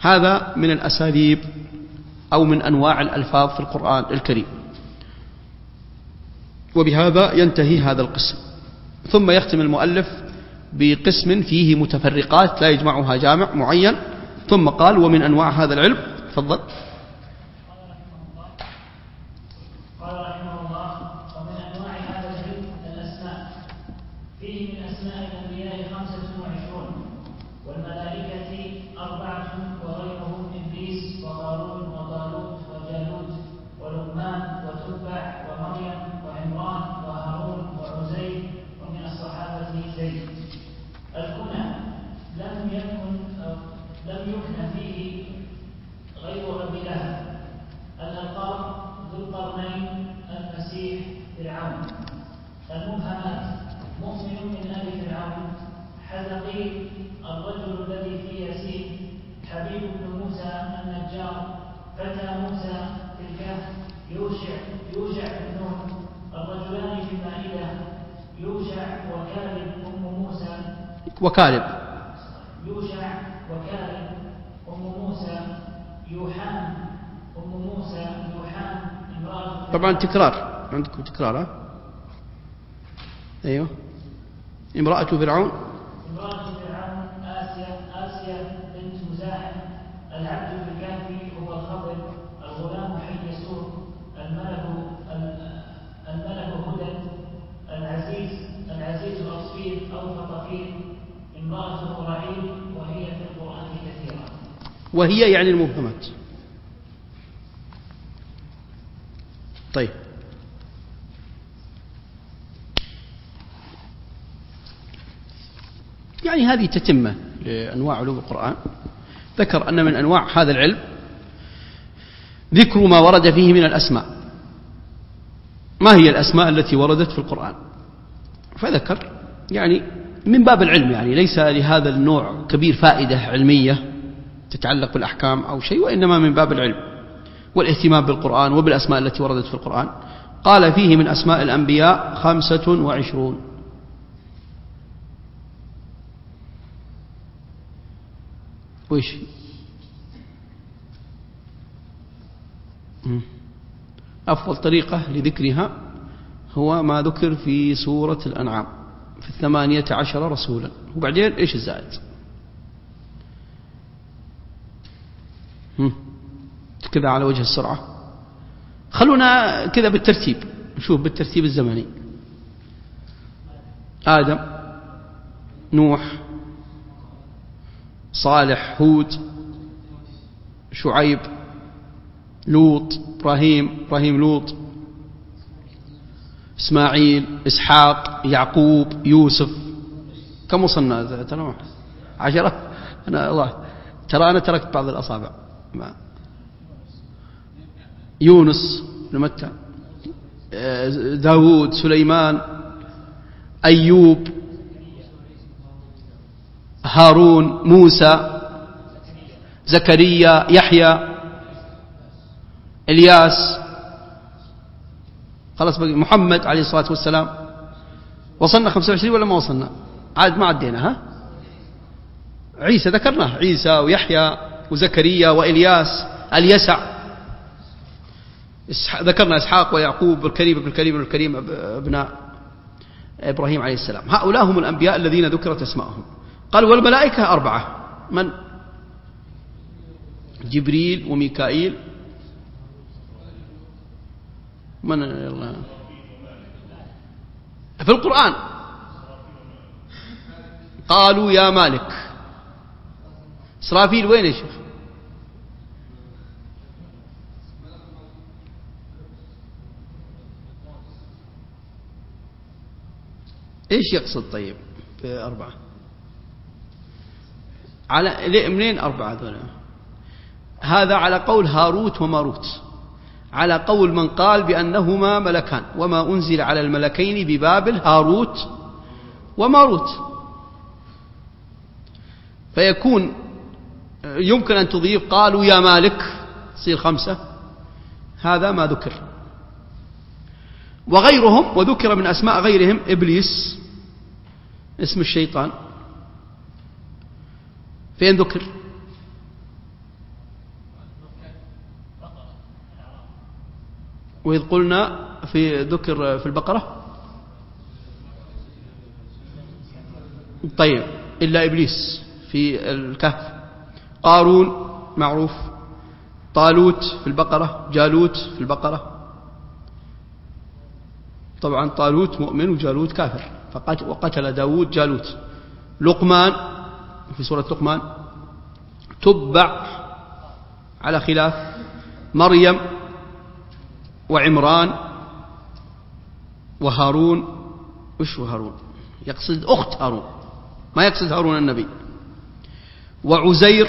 هذا من الأساليب أو من أنواع الألفاظ في القرآن الكريم. وبهذا ينتهي هذا القسم. ثم يختم المؤلف بقسم فيه متفرقات لا يجمعها جامع معين. ثم قال ومن أنواع هذا العلم. تفضل. وكالب يوشع وكالب أم موسى يوحان أم موسى يوحان امرأة طبعا تكرار. عندكم تكرار ها؟ أيوه. امرأة فرعون. امرأة فرعون آسيا آسيا بنت مزاحم العبد في الكهف هو الخضر الغلام حي يسوع الملك الملك هدى العزيز العزيز الأصفير أو فطفير امرأة إبراهيم وهي في القرآن كثيرة وهي يعني المبهمات. طيب. يعني هذه تتمة لأنواع علوم القرآن. ذكر أن من أنواع هذا العلم ذكر ما ورد فيه من الأسماء. ما هي الأسماء التي وردت في القرآن؟ فذكر يعني من باب العلم يعني ليس لهذا النوع كبير فائدة علمية. تتعلق بالأحكام أو شيء وإنما من باب العلم والاهتمام بالقرآن وبالأسماء التي وردت في القرآن. قال فيه من أسماء الأنبياء خمسة وعشرون. وش؟ أفضل طريقة لذكرها هو ما ذكر في سورة الأنعام في الثمانية عشر رسولا. وبعدين إيش الزائد؟ كذا على وجه السرعة. خلونا كذا بالترتيب. نشوف بالترتيب الزمني. آدم نوح صالح هود شعيب لوط إبراهيم إبراهيم لوط إسماعيل إسحاق يعقوب يوسف. كم وصلنا؟ ترى عشرة. أنا الله. ترى أنا تركت بعض الأصابع. ما. يونس بن متى؟ داود سليمان أيوب هارون موسى زكريا يحيى إلياس. خلاص بقي محمد عليه الصلاة والسلام. وصلنا 25 ولا ما وصلنا؟ عاد ما عدينا ها؟ عيسى ذكرناه عيسى ويحيى. وزكريا وإلياس اليسع. ذكرنا إسحاق ويعقوب والكريم ابن الكريم والكريم أبناء إبراهيم عليه السلام. هؤلاء هم الأنبياء الذين ذكرت أسماءهم. قال والملائكة أربعة. من؟ جبريل وميكائيل. من؟ الله في القرآن. قالوا يا مالك. إسرافيل وين يا شيخ؟ إيش يقصد طيب؟ في أربعة. على منين أربعة ذولا هذا على قول هاروت وماروت. على قول من قال بأنهما ملكان. وما أنزل على الملكين ببابل هاروت وماروت. فيكون يمكن أن تضيف قالوا يا مالك تصير خمسة. هذا ما ذكر. وغيرهم وذكر من أسماء غيرهم إبليس. اسم الشيطان. فين ذكر؟ وإذ قلنا في ذكر في البقرة. طيب إلا إبليس في الكهف. قارون معروف. طالوت في البقرة جالوت في البقرة. طبعا طالوت مؤمن وجالوت كافر. وقتل داود جالوت. لقمان في سورة لقمان تبع على خلاف مريم وعمران وهارون. وش هارون؟ يقصد أخت هارون. ما يقصد هارون النبي. وعزير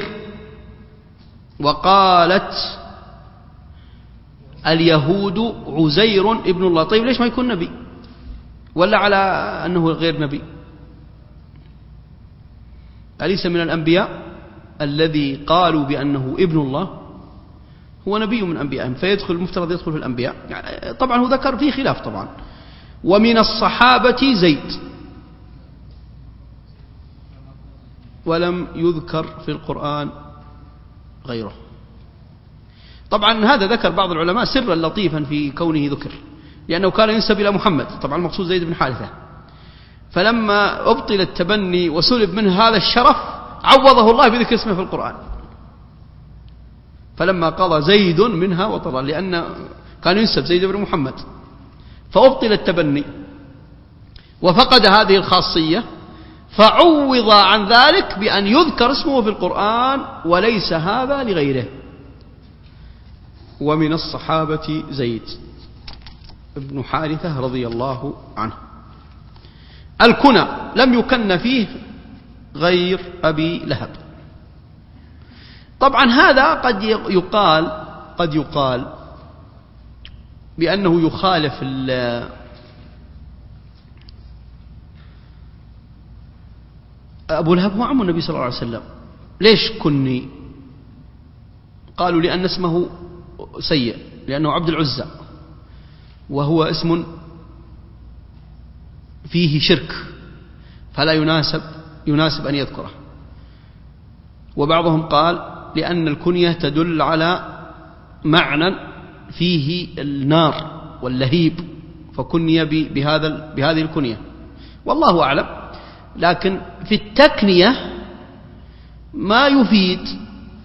وقالت اليهود عزير ابن الله. طيب ليش ما يكون نبي؟ ولا على أنه غير نبي. أليس من الأنبياء الذي قالوا بأنه ابن الله؟ هو نبي من أنبيائهم فيدخل المفترض يدخل في الأنبياء. يعني طبعا هو ذكر فيه خلاف طبعا. ومن الصحابة زيد. ولم يذكر في القرآن غيره. طبعا هذا ذكر بعض العلماء سرا لطيفا في كونه ذكر. لأنه كان ينسب إلى محمد. طبعا المقصود زيد بن حارثة. فلما أبطل التبني وسلب منه هذا الشرف عوضه الله بذكر اسمه في القرآن. فلما قضى زيد منها وطرا لأن كان ينسب زيد بن محمد. فأبطل التبني. وفقد هذه الخاصية فعوض عن ذلك بأن يذكر اسمه في القرآن وليس هذا لغيره. ومن الصحابة زيد. بن حارثة رضي الله عنه. الكنى لم يكن فيه غير أبي لهب. طبعا هذا قد يقال قد يقال بأنه يخالف أبو لهب هو عم النبي صلى الله عليه وسلم. ليش كني؟ قالوا لأن اسمه سيء لأنه عبد العزى. وهو اسم فيه شرك فلا يناسب يناسب أن يذكره. وبعضهم قال لأن الكنية تدل على معنى فيه النار واللهيب فكني بهذا بهذه الكنية. والله أعلم لكن في التكنية ما يفيد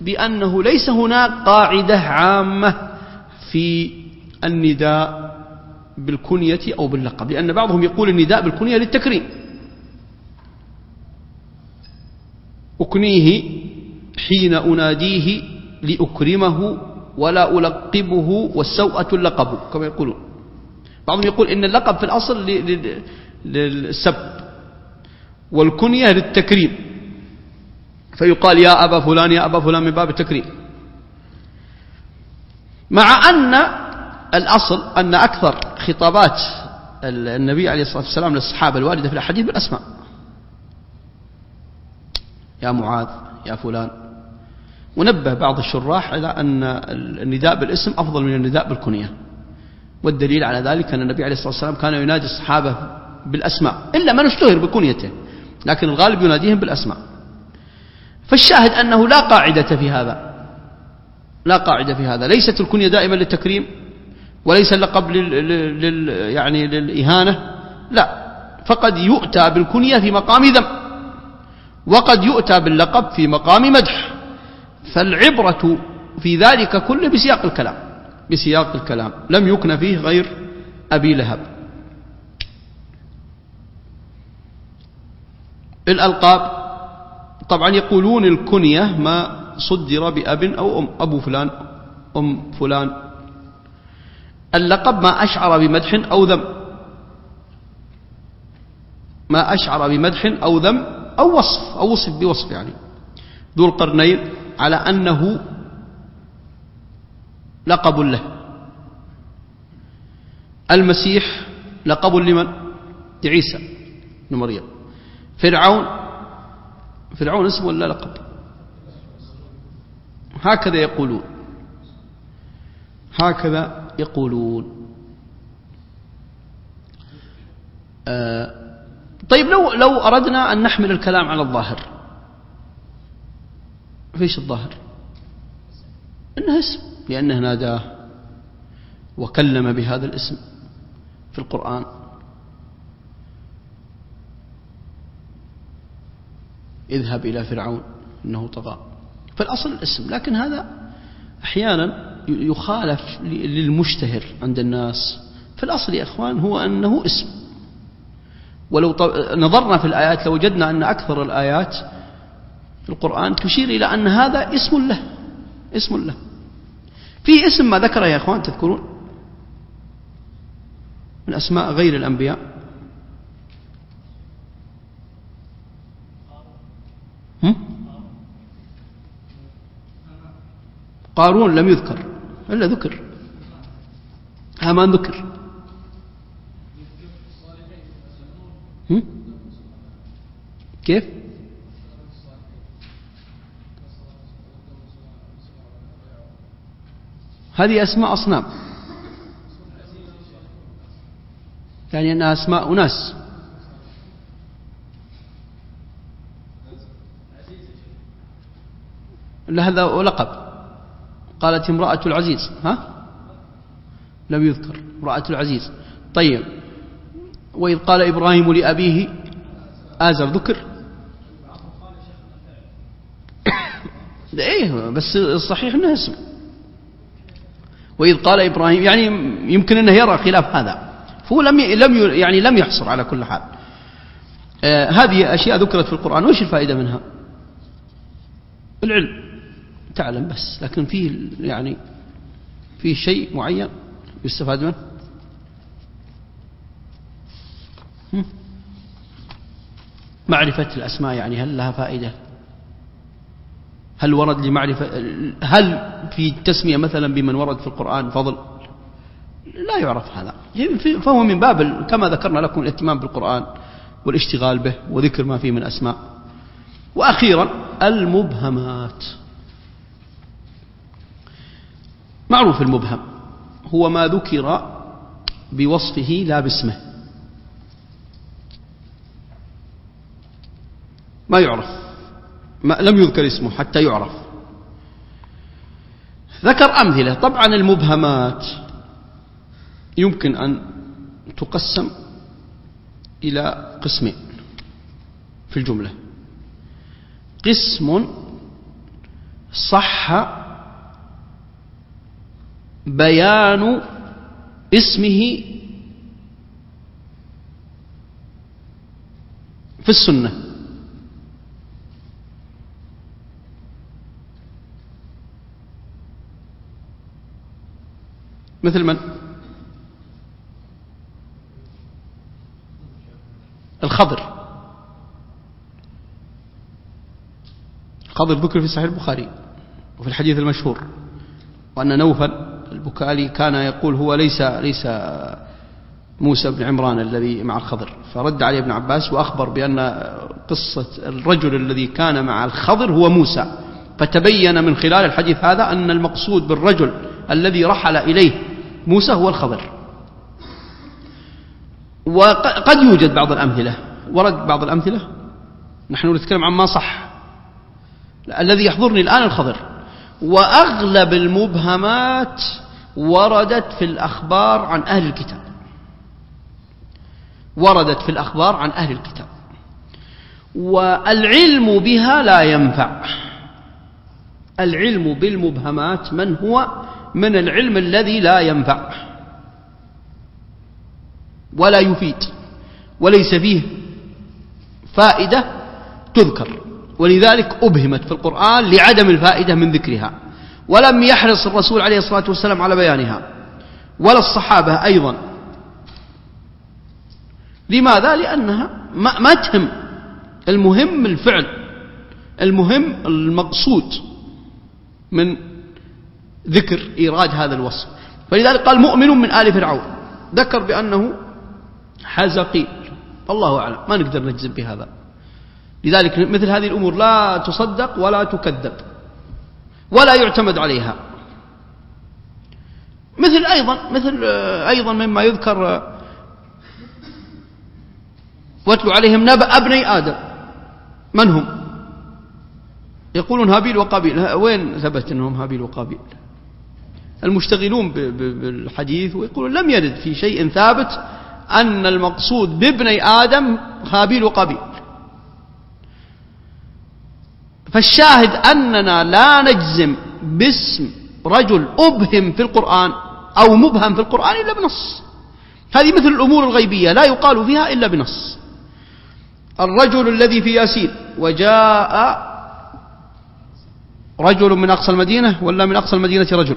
بأنه ليس هناك قاعدة عامة في النداء بالكنية أو باللقب لأن بعضهم يقول النداء بالكنية للتكريم. أكنيه حين أناديه لأكرمه ولا ألقبه والسوءة اللقب كما يقولون. بعضهم يقول إن اللقب في الأصل للسب والكنية للتكريم. فيقال يا أبا فلان يا أبا فلان من باب التكريم. مع أن الأصل أن أكثر خطابات النبي عليه الصلاة والسلام للصحابة الواردة في الأحاديث بالأسماء. يا معاذ يا فلان. ونبه بعض الشراح إلى أن النداء بالاسم أفضل من النداء بالكنية. والدليل على ذلك أن النبي عليه الصلاة والسلام كان ينادي الصحابة بالأسماء إلا من اشتهر بكنيته لكن الغالب يناديهم بالأسماء. فالشاهد أنه لا قاعدة في هذا لا قاعدة في هذا. ليست الكنية دائما للتكريم وليس اللقب لل... لل... يعني للإهانة. لا. فقد يؤتى بالكنية في مقام ذم. وقد يؤتى باللقب في مقام مدح. فالعبرة في ذلك كله بسياق الكلام. بسياق الكلام. لم يكن فيه غير أبي لهب. الألقاب. طبعا يقولون الكنية ما صدر بأب أو أم. أبو فلان أم فلان اللقب ما أشعر بمدح أو ذم. ما أشعر بمدح أو ذم أو وصف أو وصف بوصف يعني. ذو القرنين على أنه لقب له. المسيح لقب لمن؟ لعيسى بن مريم. فرعون فرعون اسم ولا لقب. هكذا يقولون. هكذا يقولون. آه طيب لو لو أردنا أن نحمل الكلام على الظاهر. فيش الظاهر؟ إنه اسم لأنه ناداه وكلم بهذا الاسم في القرآن. اذهب إلى فرعون إنه طغى. فالأصل الاسم لكن هذا أحيانا يخالف للمشتهر عند الناس. فالأصل يا إخوان هو أنه اسم. ولو نظرنا في الآيات لوجدنا أن أكثر الآيات في القرآن تشير إلى أن هذا اسم له اسم له. في اسم ما ذكره يا إخوان تذكرون؟ من أسماء غير الأنبياء. هم؟ قارون لم يذكر. إلا ذكر. هامان ذكر؟ كيف؟ هذه أسماء أصنام. يعني أنها أسماء أناس. هذا لقب. قالت امرأة العزيز ها؟ لم يذكر امرأة العزيز. طيب وإذ قال إبراهيم لأبيه آزر ذكر؟ إيه بس الصحيح أنه اسم. وإذ قال إبراهيم يعني يمكن أنه يرى خلاف هذا. فهو لم لم يعني لم يحصر على كل حال. آه هذه أشياء ذكرت في القرآن وش الفائدة منها؟ العلم. تعلم بس لكن فيه يعني فيه شيء معين يستفاد منه. معرفة الأسماء يعني هل لها فائدة؟ هل ورد لمعرفة هل في التسمية مثلا بمن ورد في القرآن فضل؟ لا يعرف هذا. فهو من باب كما ذكرنا لكم الاهتمام بالقرآن والاشتغال به وذكر ما فيه من أسماء. وأخيرا المبهمات. معروف المبهم. هو ما ذكر بوصفه لا باسمه. ما يعرف. ما لم يذكر اسمه حتى يعرف. ذكر أمثلة. طبعا المبهمات يمكن أن تقسم إلى قسمين في الجملة. قسم صح بيان اسمه في السنة. مثل من؟ الخضر. الخضر ذكر في صحيح البخاري وفي الحديث المشهور وأن نوفل البكالي كان يقول هو ليس ليس موسى بن عمران الذي مع الخضر. فرد عليه ابن عباس وأخبر بأن قصة الرجل الذي كان مع الخضر هو موسى. فتبين من خلال الحديث هذا أن المقصود بالرجل الذي رحل إليه موسى هو الخضر. وقد يوجد بعض الأمثلة. ورد بعض الأمثلة. نحن نتكلم عن ما صح. الذي يحضرني الآن الخضر. وأغلب المبهمات وردت في الأخبار عن أهل الكتاب. وردت في الأخبار عن أهل الكتاب. والعلم بها لا ينفع. العلم بالمبهمات من هو؟ من العلم الذي لا ينفع. ولا يفيد. وليس فيه فائدة تذكر. ولذلك أبهمت في القرآن لعدم الفائدة من ذكرها. ولم يحرص الرسول عليه الصلاة والسلام على بيانها. ولا الصحابة أيضا. لماذا؟ لأنها ما تهم. المهم الفعل. المهم المقصود من ذكر إيراد هذا الوصف. فلذلك قال مؤمن من آل فرعون. ذكر بأنه حزقي. الله أعلم. ما نقدر نجزم بهذا. لذلك مثل هذه الأمور لا تصدق ولا تكذب ولا يعتمد عليها. مثل أيضا مثل أيضا مما يذكر واتلو عليهم نبأ ابني آدم. من هم؟ يقولون هابيل وقابيل. وين ثبت أنهم هابيل وقابيل؟ المشتغلون بالحديث ويقولون لم يرد في شيء ثابت أن المقصود بابني آدم هابيل وقابيل. فالشاهد أننا لا نجزم باسم رجل أبهم في القرآن أو مبهم في القرآن إلا بنص. هذه مثل الأمور الغيبية لا يقال فيها إلا بنص. الرجل الذي في ياسين وجاء رجل من أقصى المدينة ولا من أقصى المدينة رجل؟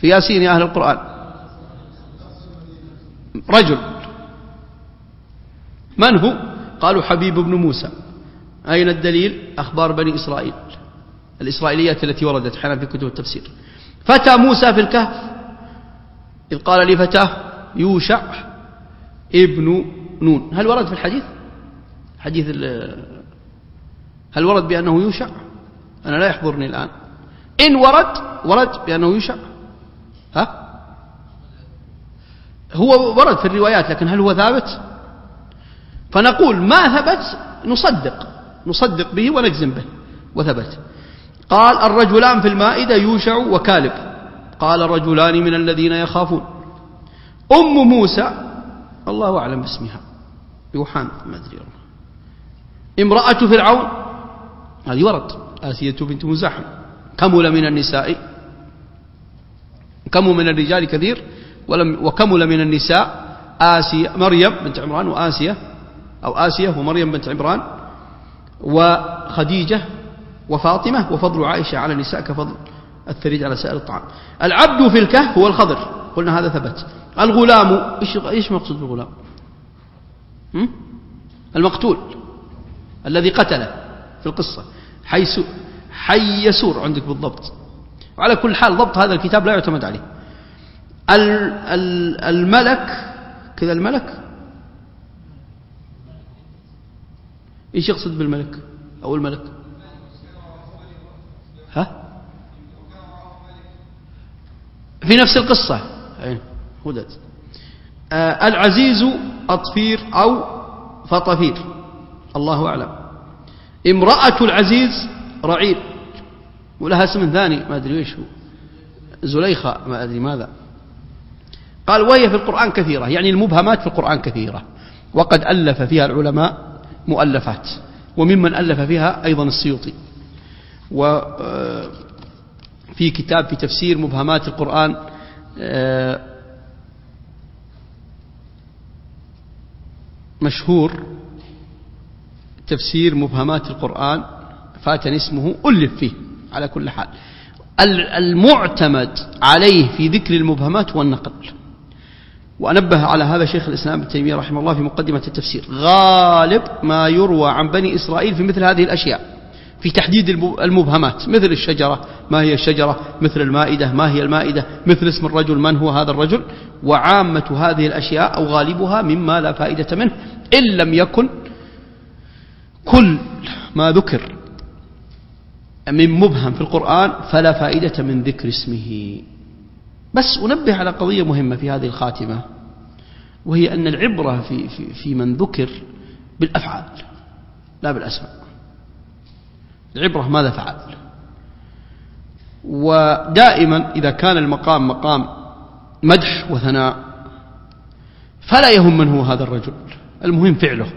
في ياسين يا أهل القرآن. رجل. من هو؟ قالوا حبيب بن موسى. أين الدليل؟ أخبار بني إسرائيل الإسرائيليات التي وردت حنا في كتب التفسير. فتى موسى في الكهف إذ قال لفتاه يوشع ابن نون. هل ورد في الحديث؟ حديث هل ورد بأنه يوشع؟ أنا لا يحضرني الآن. إن ورد ورد بأنه يوشع. ها؟ هو ورد في الروايات لكن هل هو ثابت؟ فنقول ما ثبت نصدق. نصدق به ونجزم به. وثبت. قال الرجلان في المائدة يوشع وكالب. قال رجلان من الذين يخافون. أم موسى الله أعلم باسمها. يوحان ما أدري امرأة فرعون هذه ورد. آسية بنت مزاحم. كمل من النساء؟ كمل من الرجال كثير؟ ولم وكمل من النساء؟ آسية مريم بنت عمران وآسية أو آسية ومريم بنت عمران. وخديجة وفاطمة وفضل عائشة على النساء كفضل الثريد على سائر الطعام. العبد في الكهف هو الخضر. قلنا هذا ثبت. الغلام إيش مقصود بالغلام؟ المقتول الذي قتله في القصة. حيث حي يسور عندك بالضبط. وعلى كل حال ضبط هذا الكتاب لا يعتمد عليه. الملك كذا الملك؟ إيش يقصد بالملك؟ أو الملك ها؟ في نفس القصة. هدد آه العزيز أطفير أو فطفير. الله أعلم. امرأة العزيز رعيل ولها اسم ثاني ما أدري إيش هو. زليخة ما أدري ماذا. قال وهي في القرآن كثيرة. يعني المبهمات في القرآن كثيرة. وقد ألف فيها العلماء مؤلفات وممن ألف فيها أيضا السيوطي. وفي كتاب في تفسير مبهمات القرآن مشهور تفسير مبهمات القرآن فاتني اسمه ألف فيه على كل حال. المعتمد عليه في ذكر المبهمات والنقل. وأنبه على هذا شيخ الإسلام ابن تيمية رحمه الله في مقدمة التفسير. غالب ما يروى عن بني إسرائيل في مثل هذه الأشياء في تحديد المبهمات مثل الشجرة ما هي الشجرة مثل المائدة ما هي المائدة مثل اسم الرجل من هو هذا الرجل؟ وعامة هذه الأشياء أو غالبها مما لا فائدة منه إن لم يكن كل ما ذكر من مبهم في القرآن فلا فائدة من ذكر اسمه. بس أنبه على قضية مهمة في هذه الخاتمة وهي أن العبرة في, في, في من ذكر بالأفعال لا بالأسماء. العبرة ماذا فعل؟ ودائما إذا كان المقام مقام مدح وثناء فلا يهم من هو هذا الرجل. المهم فعله.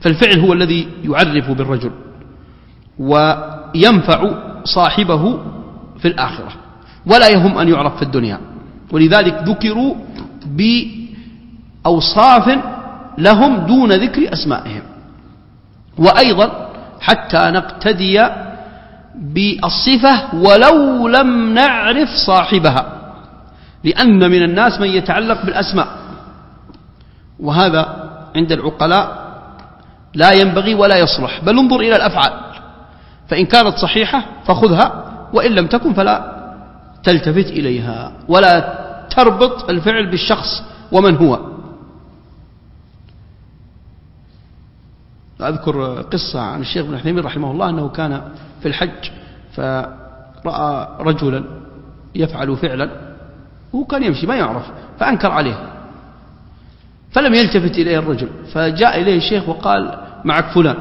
فالفعل هو الذي يعرف بالرجل وينفع صاحبه في الآخرة ولا يهم أن يعرف في الدنيا. ولذلك ذكروا بأوصاف لهم دون ذكر أسمائهم. وأيضا حتى نقتدي بالصفة ولو لم نعرف صاحبها لأن من الناس من يتعلق بالأسماء. وهذا عند العقلاء لا ينبغي ولا يصلح. بل انظر إلى الأفعال فإن كانت صحيحة فخذها وإن لم تكن فلا تلتفت إليها ولا تربط الفعل بالشخص ومن هو. أذكر قصة عن الشيخ ابن حثيمين رحمه الله أنه كان في الحج فرأى رجلا يفعل فعلا وهو كان يمشي ما يعرف فأنكر عليه. فلم يلتفت إليه الرجل فجاء إليه الشيخ وقال معك فلان.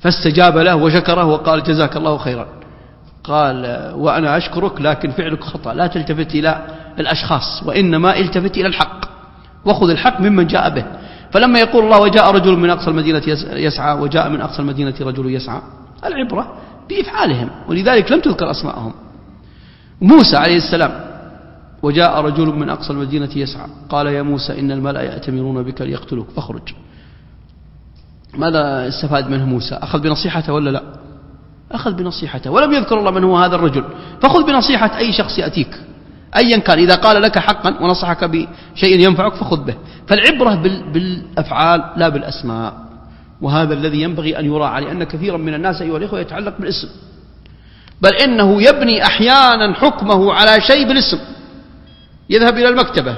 فاستجاب له وشكره وقال جزاك الله خيرا. قال وأنا أشكرك لكن فعلك خطأ لا تلتفت إلى الأشخاص وإنما التفت إلى الحق وخذ الحق ممن جاء به. فلما يقول الله وجاء رجل من أقصى المدينة يسعى وجاء من أقصى المدينة رجل يسعى العبرة بإفعالهم ولذلك لم تذكر أسماءهم. موسى عليه السلام وجاء رجل من أقصى المدينة يسعى قال يا موسى إن الملأ يأتمرون بك ليقتلوك فاخرج. ماذا استفاد منه موسى؟ أخذ بنصيحته ولا لا؟ أخذ بنصيحته. ولم يذكر الله من هو هذا الرجل. فخذ بنصيحة أي شخص يأتيك. أيا كان. إذا قال لك حقا ونصحك بشيء ينفعك فخذ به. فالعبرة بالأفعال لا بالأسماء. وهذا الذي ينبغي أن يراعى لأن كثيرا من الناس أيها الإخوة يتعلق بالاسم. بل إنه يبني أحيانا حكمه على شيء بالاسم. يذهب إلى المكتبة.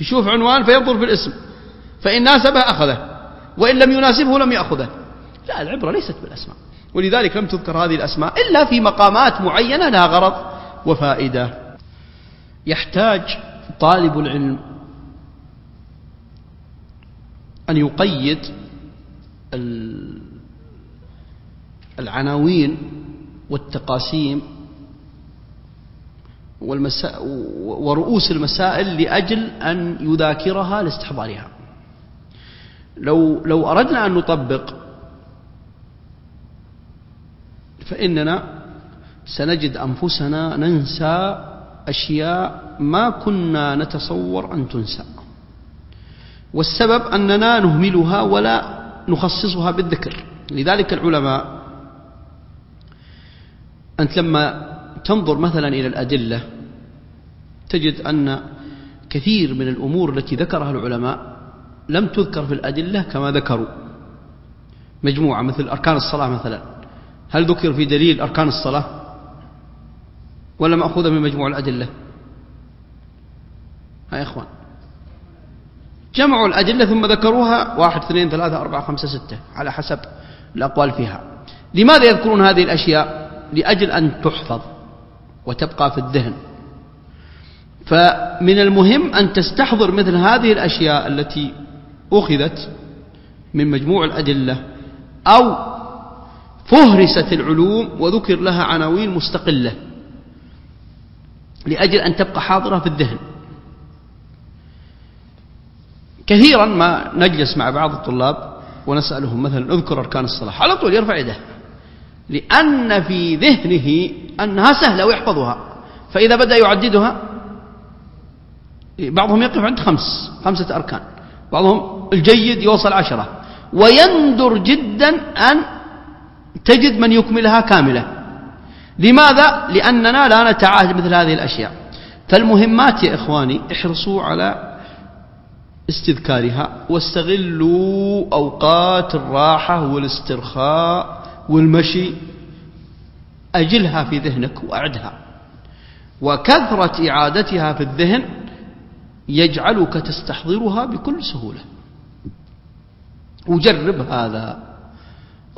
يشوف عنوان فينظر في الاسم. فإن ناسبه أخذه. وإن لم يناسبه لم يأخذه. لا العبرة ليست بالأسماء. ولذلك لم تذكر هذه الأسماء إلا في مقامات معينة لها غرض وفائدة. يحتاج طالب العلم أن يقيد العناوين والتقاسيم ورؤوس المسائل لأجل أن يذاكرها لاستحضارها. لو, لو أردنا أن نطبق فإننا سنجد أنفسنا ننسى أشياء ما كنا نتصور أن تنسى. والسبب أننا نهملها ولا نخصصها بالذكر. لذلك العلماء أنت لما تنظر مثلا إلى الأدلة تجد أن كثير من الأمور التي ذكرها العلماء لم تذكر في الأدلة كما ذكروا. مجموعة مثل أركان الصلاة مثلا. هل ذكر في دليل أركان الصلاة؟ ولا مأخوذة من مجموع الأدلة؟ ها يا إخوان. جمعوا الأدلة ثم ذكروها. واحد اثنين ثلاثة أربعة خمسة ستة على حسب الأقوال فيها. لماذا يذكرون هذه الأشياء؟ لأجل أن تحفظ وتبقى في الذهن. فمن المهم أن تستحضر مثل هذه الأشياء التي أخذت من مجموع الأدلة أو فهرست العلوم وذكر لها عناوين مستقلة لأجل أن تبقى حاضرة في الذهن. كثيرا ما نجلس مع بعض الطلاب ونسألهم مثلا اذكر أركان الصلاة على طول يرفع يده لأن في ذهنه أنها سهلة ويحفظها فإذا بدأ يعددها بعضهم يقف عند خمس خمسة أركان بعضهم الجيد يوصل عشرة ويندر جدا أن تجد من يكملها كاملة. لماذا؟ لأننا لا نتعاهد مثل هذه الأشياء. فالمهمات يا إخواني احرصوا على استذكارها واستغلوا أوقات الراحة والاسترخاء والمشي. أجلها في ذهنك وأعدها. وكثرة إعادتها في الذهن يجعلك تستحضرها بكل سهولة. وجرب هذا.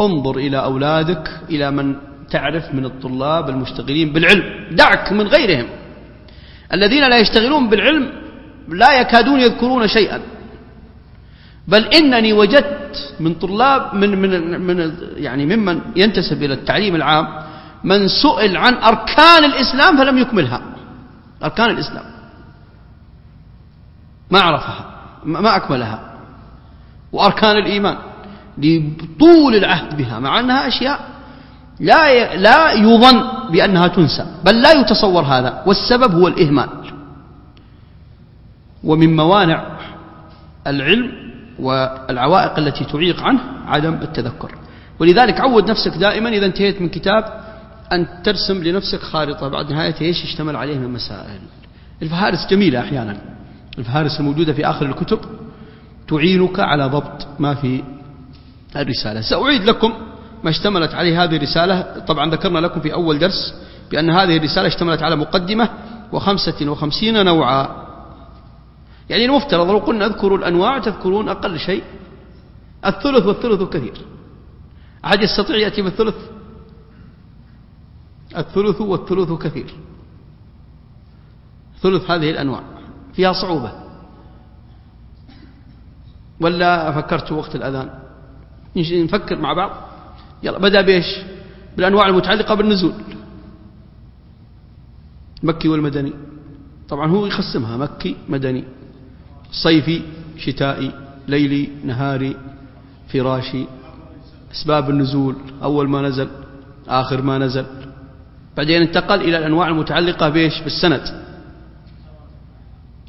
انظر إلى أولادك إلى من تعرف من الطلاب المشتغلين بالعلم دعك من غيرهم. الذين لا يشتغلون بالعلم لا يكادون يذكرون شيئا. بل إنني وجدت من طلاب من من من يعني ممن ينتسب إلى التعليم العام من سئل عن أركان الإسلام فلم يكملها. أركان الإسلام. ما عرفها ما أكملها. وأركان الإيمان. لطول العهد بها مع أنها أشياء لا لا يظن بأنها تنسى بل لا يتصور هذا والسبب هو الإهمال. ومن موانع العلم والعوائق التي تعيق عنه عدم التذكر. ولذلك عود نفسك دائما إذا انتهيت من كتاب أن ترسم لنفسك خارطة بعد نهايته إيش يشتمل عليه من مسائل. الفهارس جميلة أحيانا. الفهارس الموجودة في آخر الكتب تعينك على ضبط ما في الرسالة. سأعيد لكم ما اشتملت عليه هذه الرسالة. طبعا ذكرنا لكم في أول درس بأن هذه الرسالة اشتملت على مقدمة وخمسة وخمسين نوعا. يعني المفترض لو قلنا اذكروا الأنواع تذكرون أقل شيء الثلث والثلث كثير أحد يستطيع يأتي بالثلث؟ الثلث والثلث كثير. ثلث هذه الأنواع فيها صعوبة. ولا فكرت وقت الأذان؟ نفكر مع بعض. يلا بدأ بإيش؟ بالأنواع المتعلقة بالنزول. مكي والمدني. طبعا هو يقسمها مكي مدني. صيفي شتائي ليلي نهاري فراشي. أسباب النزول أول ما نزل آخر ما نزل. بعدين انتقل إلى الأنواع المتعلقة بإيش؟ بالسند.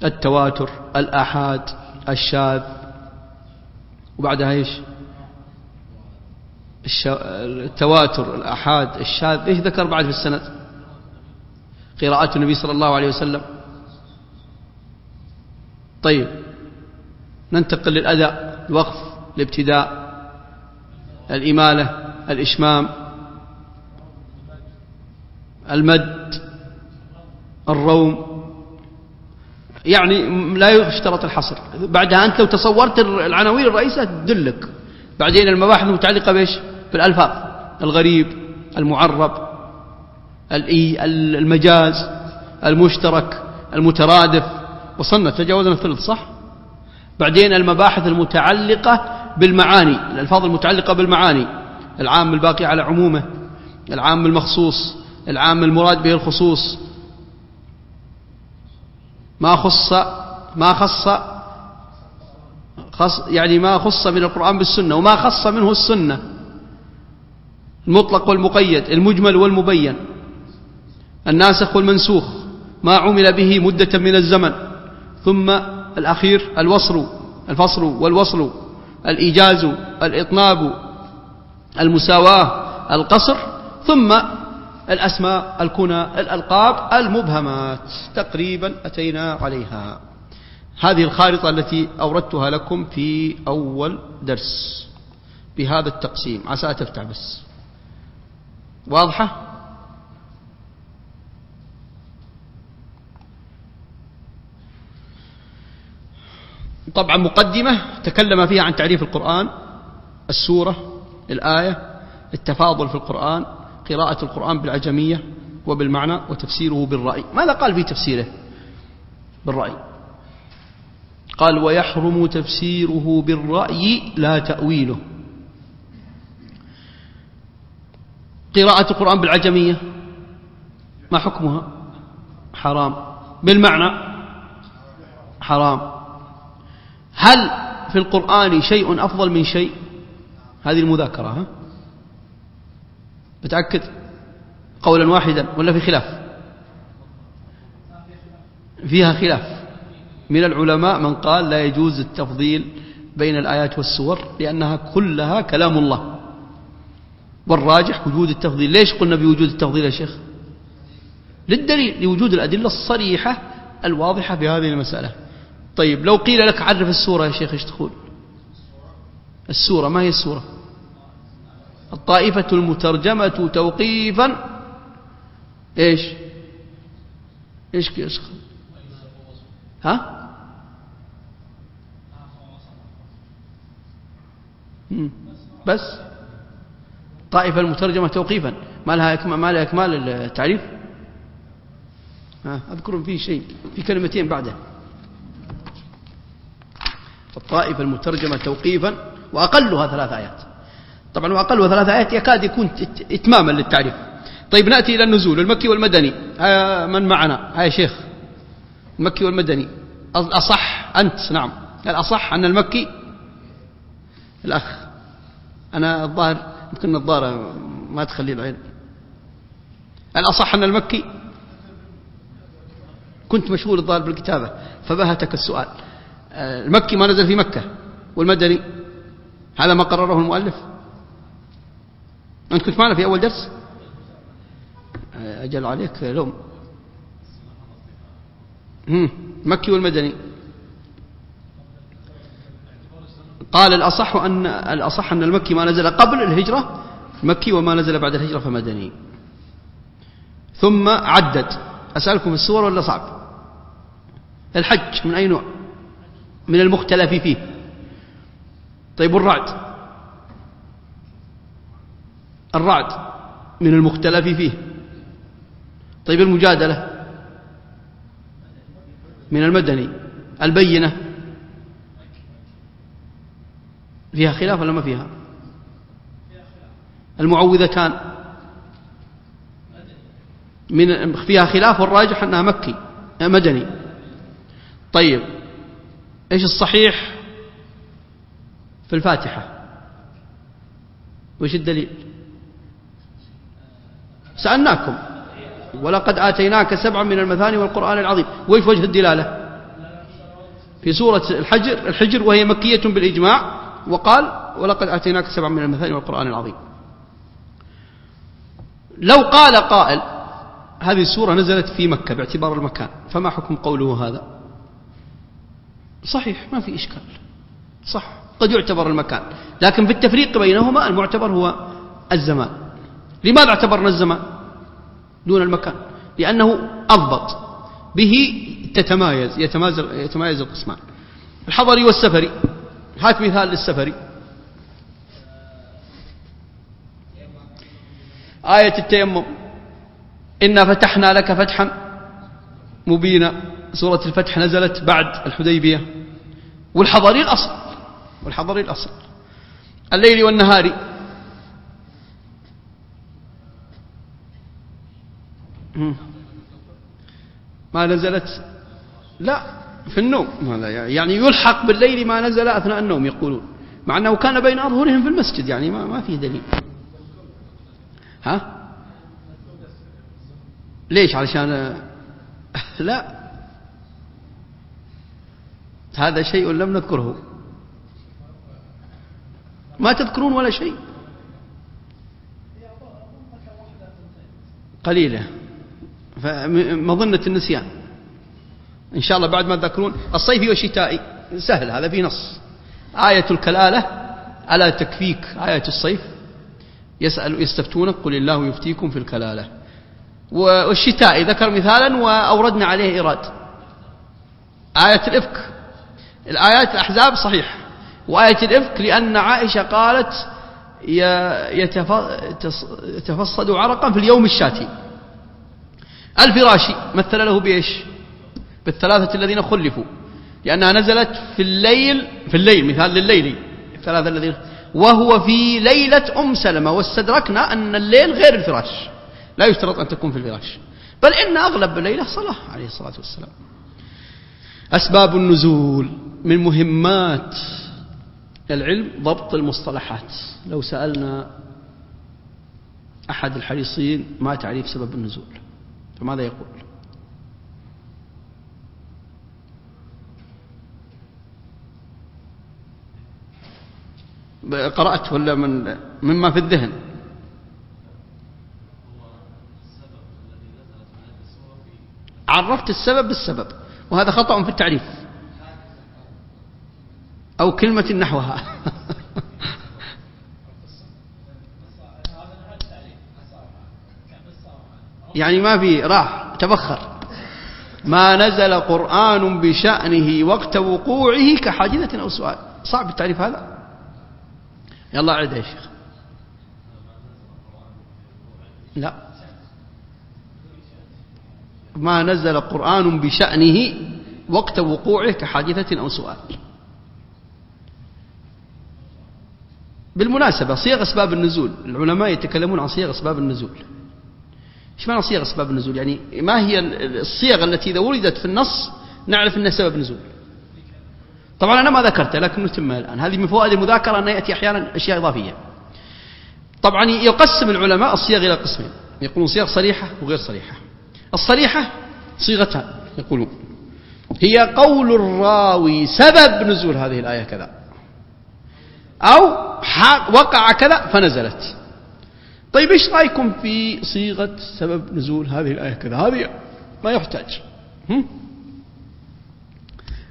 التواتر الآحاد الشاذ. وبعدها إيش؟ التواتر الآحاد الشاذ إيش ذكر بعد في السند؟ قراءة النبي صلى الله عليه وسلم. طيب ننتقل للأداء الوقف الابتداء الإمالة الإشمام المد الروم. يعني لا يشترط الحصر. بعدها أنت لو تصورت العناوين الرئيسة تدلك. بعدين المباحث المتعلقة بإيش؟ بالألفاظ. الغريب المعرب المجاز المشترك المترادف. وصلنا تجاوزنا الثلث صح؟ بعدين المباحث المتعلقة بالمعاني الألفاظ المتعلقة بالمعاني. العام الباقي على عمومه العام المخصوص العام المراد به الخصوص. ما خص ما خص خص يعني ما خص من القرآن بالسنة وما خص منه السنة. المطلق والمقيد المجمل والمبين. الناسخ والمنسوخ ما عمل به مدة من الزمن. ثم الأخير الوصل الفصل والوصل الإيجاز الإطناب المساواة القصر. ثم الأسماء الكنى الألقاب المبهمات. تقريبا أتينا عليها. هذه الخارطة التي أوردتها لكم في أول درس. بهذا التقسيم. عسى تفتح بس. واضحة؟ طبعا مقدمة تكلم فيها عن تعريف القرآن السورة الآية التفاضل في القرآن قراءة القرآن بالعجمية وبالمعنى وتفسيره بالرأي. ماذا قال في تفسيره بالرأي. قال ويحرم تفسيره بالرأي لا تأويله. قراءة القرآن بالعجمية. ما حكمها؟ حرام. بالمعنى؟ حرام. هل في القرآن شيء أفضل من شيء؟ هذه المذاكرة ها؟ متأكد؟ قولا واحدا ولا في خلاف؟ فيها خلاف. من العلماء من قال لا يجوز التفضيل بين الآيات والسور لأنها كلها كلام الله. والراجح وجود التفضيل. ليش قلنا بوجود التفضيل يا شيخ؟ للدليل لوجود الأدلة الصريحة الواضحة في هذه المسألة. طيب لو قيل لك عرف السورة يا شيخ إيش تقول؟ السورة ما هي السورة؟ الطائفة المترجمة توقيفا. إيش؟ إيش إيش ها؟ بس. طائفة المترجمة توقيفا. ما لها إكمال, ما لها إكمال التعريف؟ أذكر فيه شيء في كلمتين بعده. الطائفة المترجمة توقيفا وأقلها ثلاث آيات. طبعا وأقلها ثلاث آيات يكاد يكون إتماما للتعريف. طيب نأتي إلى النزول المكي والمدني. من معنا؟ هاي شيخ. المكي والمدني. الأصح أنت نعم. الأصح أن المكي الأخ. أنا الظاهر يمكن النظارة ما تخلي العين. الأصح أن المكي؟ كنت مشغول الظاهر بالكتابة فبهتك السؤال. المكي ما نزل في مكة والمدني؟ هذا ما قرره المؤلف. أنت كنت معنا في أول درس؟ أجل عليك لوم. مكي والمدني. قال الأصح أن الأصح أن المكي ما نزل قبل الهجرة مكي وما نزل بعد الهجرة فمدني ثم عدد أسألكم السور ولا صعب؟ الحج من أي نوع من المختلف فيه. طيب الرعد الرعد من المختلف فيه. طيب المجادلة؟ من المدني. البينة؟ فيها خلاف ولا ما فيها؟ المعوذتان. من فيها خلاف والراجح أنها مكي مدني. طيب إيش الصحيح في الفاتحة؟ وإيش الدليل؟ سألناكم. ولقد آتيناك سبعا من المثاني والقرآن العظيم. وإيش وجه الدلالة؟ في سورة الحجر الحجر وهي مكية بالإجماع. وقال ولقد آتيناك سبعا من المثاني والقرآن العظيم. لو قال قائل هذه السورة نزلت في مكة باعتبار المكان فما حكم قوله هذا؟ صحيح ما في إشكال. صح قد يعتبر المكان لكن بالتفريق بينهما المعتبر هو الزمان. لماذا اعتبرنا الزمان؟ دون المكان لأنه أضبط. به تتمايز يتمايز, يتمايز القسمان. الحضري والسفري هات مثال للسفري. آية التيمم. إنا فتحنا لك فتحا مبينا. سورة الفتح نزلت بعد الحديبية. والحضري الأصل. والحضري الأصل. الليل والنهار. ما نزلت. لا. في النوم. يعني يلحق بالليل ما نزل أثناء النوم يقولون. مع أنه كان بين أظهرهم في المسجد يعني ما, ما فيه دليل. ها؟ ليش؟ علشان لا. هذا شيء لم نذكره. ما تذكرون ولا شيء. قليلة. فمظنة النسيان. إن شاء الله بعد ما تذكرون الصيفي والشتائي سهل هذا في نص. آية الكلالة ألا تكفيك آية الصيف. يسأل يستفتونك قل الله يفتيكم في الكلالة. والشتائي ذكر مثالا وأوردنا عليه إيراد. آية الإفك. الآيات الأحزاب صحيح. وآية الإفك لأن عائشة قالت يتفصد عرقا في اليوم الشاتي. الفراشي مثل له بإيش؟ بالثلاثة الذين خلفوا لأنها نزلت في الليل في الليل مثال لليل الثلاثة الذين وهو في ليلة أم سلمة واستدركنا أن الليل غير الفراش لا يشترط أن تكون في الفراش بل إن أغلب الليلة صلاة عليه الصلاة والسلام. أسباب النزول من مهمات العلم ضبط المصطلحات. لو سألنا أحد الحريصين ما تعريف سبب النزول؟ فماذا يقول؟ قرأت ولا من مما في الذهن؟ عرفت السبب بالسبب وهذا خطأ في التعريف. أو كلمة نحوها. يعني ما في راح تبخر. ما نزل قرآن بشأنه وقت وقوعه كحادثة أو سؤال. صعب التعريف هذا. يلا عد يا شيخ. لا. ما نزل قرآن بشأنه وقت وقوعه كحادثة أو سؤال. بالمناسبة صيغ أسباب النزول. العلماء يتكلمون عن صيغ أسباب النزول. إيش معنى صيغ أسباب النزول؟ يعني ما هي الصيغ التي إذا وردت في النص نعرف أنها سبب نزول. طبعا أنا ما ذكرتها لكن نتمها الآن. هذه من فوائد المذاكرة أن يأتي أحيانا أشياء إضافية. طبعا يقسم العلماء الصيغ إلى قسمين. يقولون صيغ صريحة وغير صريحة. الصريحة صيغتان يقولون. هي قول الراوي سبب نزول هذه الآية كذا. أو وقع كذا فنزلت. طيب إيش رأيكم في صيغة سبب نزول هذه الآية كذا؟ هذه ما يحتاج.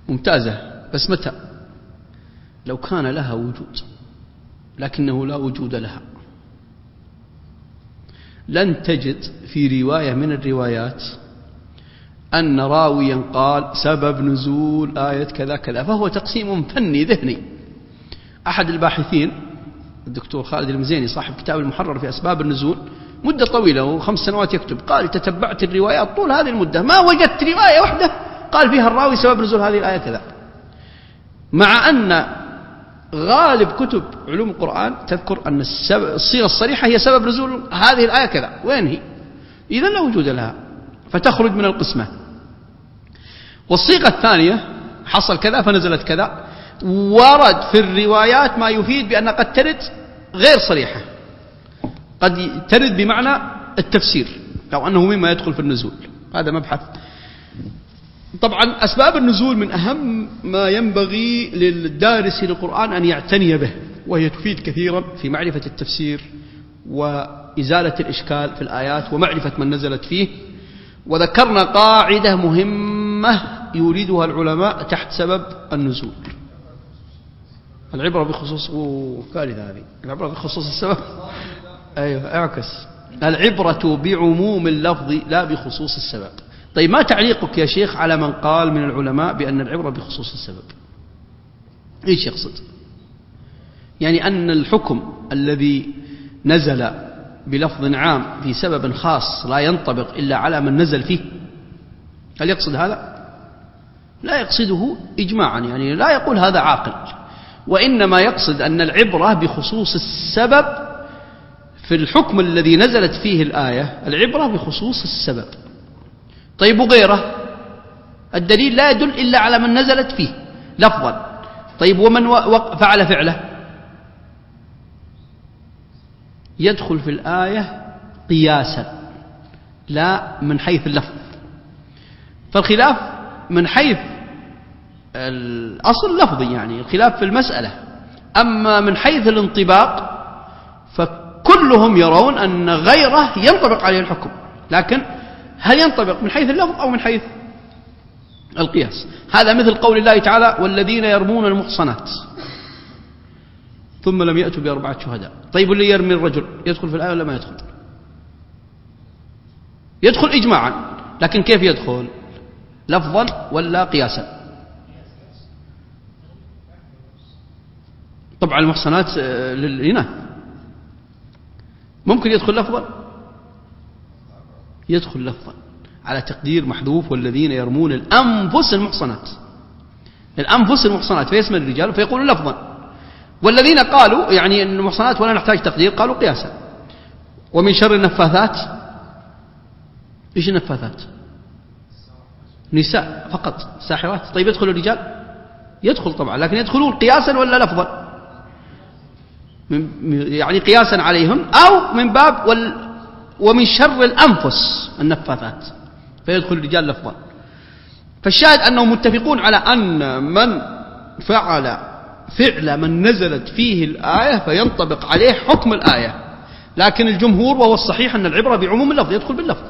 ممتازة. بس متى؟ لو كان لها وجود لكنه لا وجود لها. لن تجد في رواية من الروايات أن راويا قال سبب نزول آية كذا كذا فهو تقسيم فني ذهني. أحد الباحثين الدكتور خالد المزيني صاحب كتاب المحرر في أسباب النزول مدة طويلة وخمس سنوات يكتب قال تتبعت الروايات طول هذه المدة ما وجدت رواية واحدة قال فيها الراوي سبب نزول هذه الآية كذا. مع أن غالب كتب علوم القرآن تذكر أن الصيغة الصريحة هي سبب نزول هذه الآية كذا وين هي؟ إذا لا وجود لها فتخرج من القسمة. والصيغة الثانية حصل كذا فنزلت كذا ورد في الروايات ما يفيد بأن قد ترد غير صريحة. قد ترد بمعنى التفسير أو أنه مما يدخل في النزول. هذا مبحث. طبعا أسباب النزول من أهم ما ينبغي للدارس للقرآن أن يعتني به وهي تفيد كثيرا في معرفة التفسير وإزالة الإشكال في الآيات ومعرفة من نزلت فيه. وذكرنا قاعدة مهمة يريدها العلماء تحت سبب النزول. العبرة بخصوص كارثة هذه. العبرة بخصوص السبب؟ أيوة اعكس. العبرة بعموم اللفظ لا بخصوص السبب. طيب ما تعليقك يا شيخ على من قال من العلماء بأن العبرة بخصوص السبب؟ إيش يقصد؟ يعني أن الحكم الذي نزل بلفظ عام في سبب خاص لا ينطبق إلا على من نزل فيه هل يقصد هذا؟ لا يقصده إجماعا يعني لا يقول هذا عاقل وإنما يقصد أن العبرة بخصوص السبب في الحكم الذي نزلت فيه الآية العبرة بخصوص السبب. طيب وغيره الدليل لا يدل إلا على من نزلت فيه. لفظا. طيب ومن فعل فعله. يدخل في الآية قياسا. لا من حيث اللفظ. فالخلاف من حيث الأصل لفظي يعني الخلاف في المسألة. أما من حيث الانطباق فكلهم يرون أن غيره ينطبق عليه الحكم. لكن هل ينطبق من حيث اللفظ أو من حيث القياس؟ هذا مثل قول الله تعالى والذين يرمون المحصنات ثم لم يأتوا بأربعة شهداء. طيب اللي يرمي الرجل يدخل في الآية ولا ما يدخل؟ يدخل إجماعا لكن كيف يدخل؟ لفظا ولا قياسا؟ طبعا المحصنات آه، للإناث. ممكن يدخل لفظا؟ يدخل لفظا على تقدير محذوف والذين يرمون الأنفس المحصنات. الأنفس المحصنات فيسمى الرجال فيقول لفظا. والذين قالوا يعني المحصنات ولا نحتاج تقدير قالوا قياسا. ومن شر النفاثات؟ إيش النفاثات؟ نساء فقط ساحرات. طيب يدخل الرجال؟ يدخل طبعا لكن يدخلون قياسا ولا لفظا؟ يعني قياسا عليهم أو من باب ومن شر الأنفس النفاثات فيدخل الرجال لفظا فالشاهد أنهم متفقون على أن من فعل فعل من نزلت فيه الآية فينطبق عليه حكم الآية. لكن الجمهور وهو الصحيح أن العبرة بعموم اللفظ يدخل باللفظ.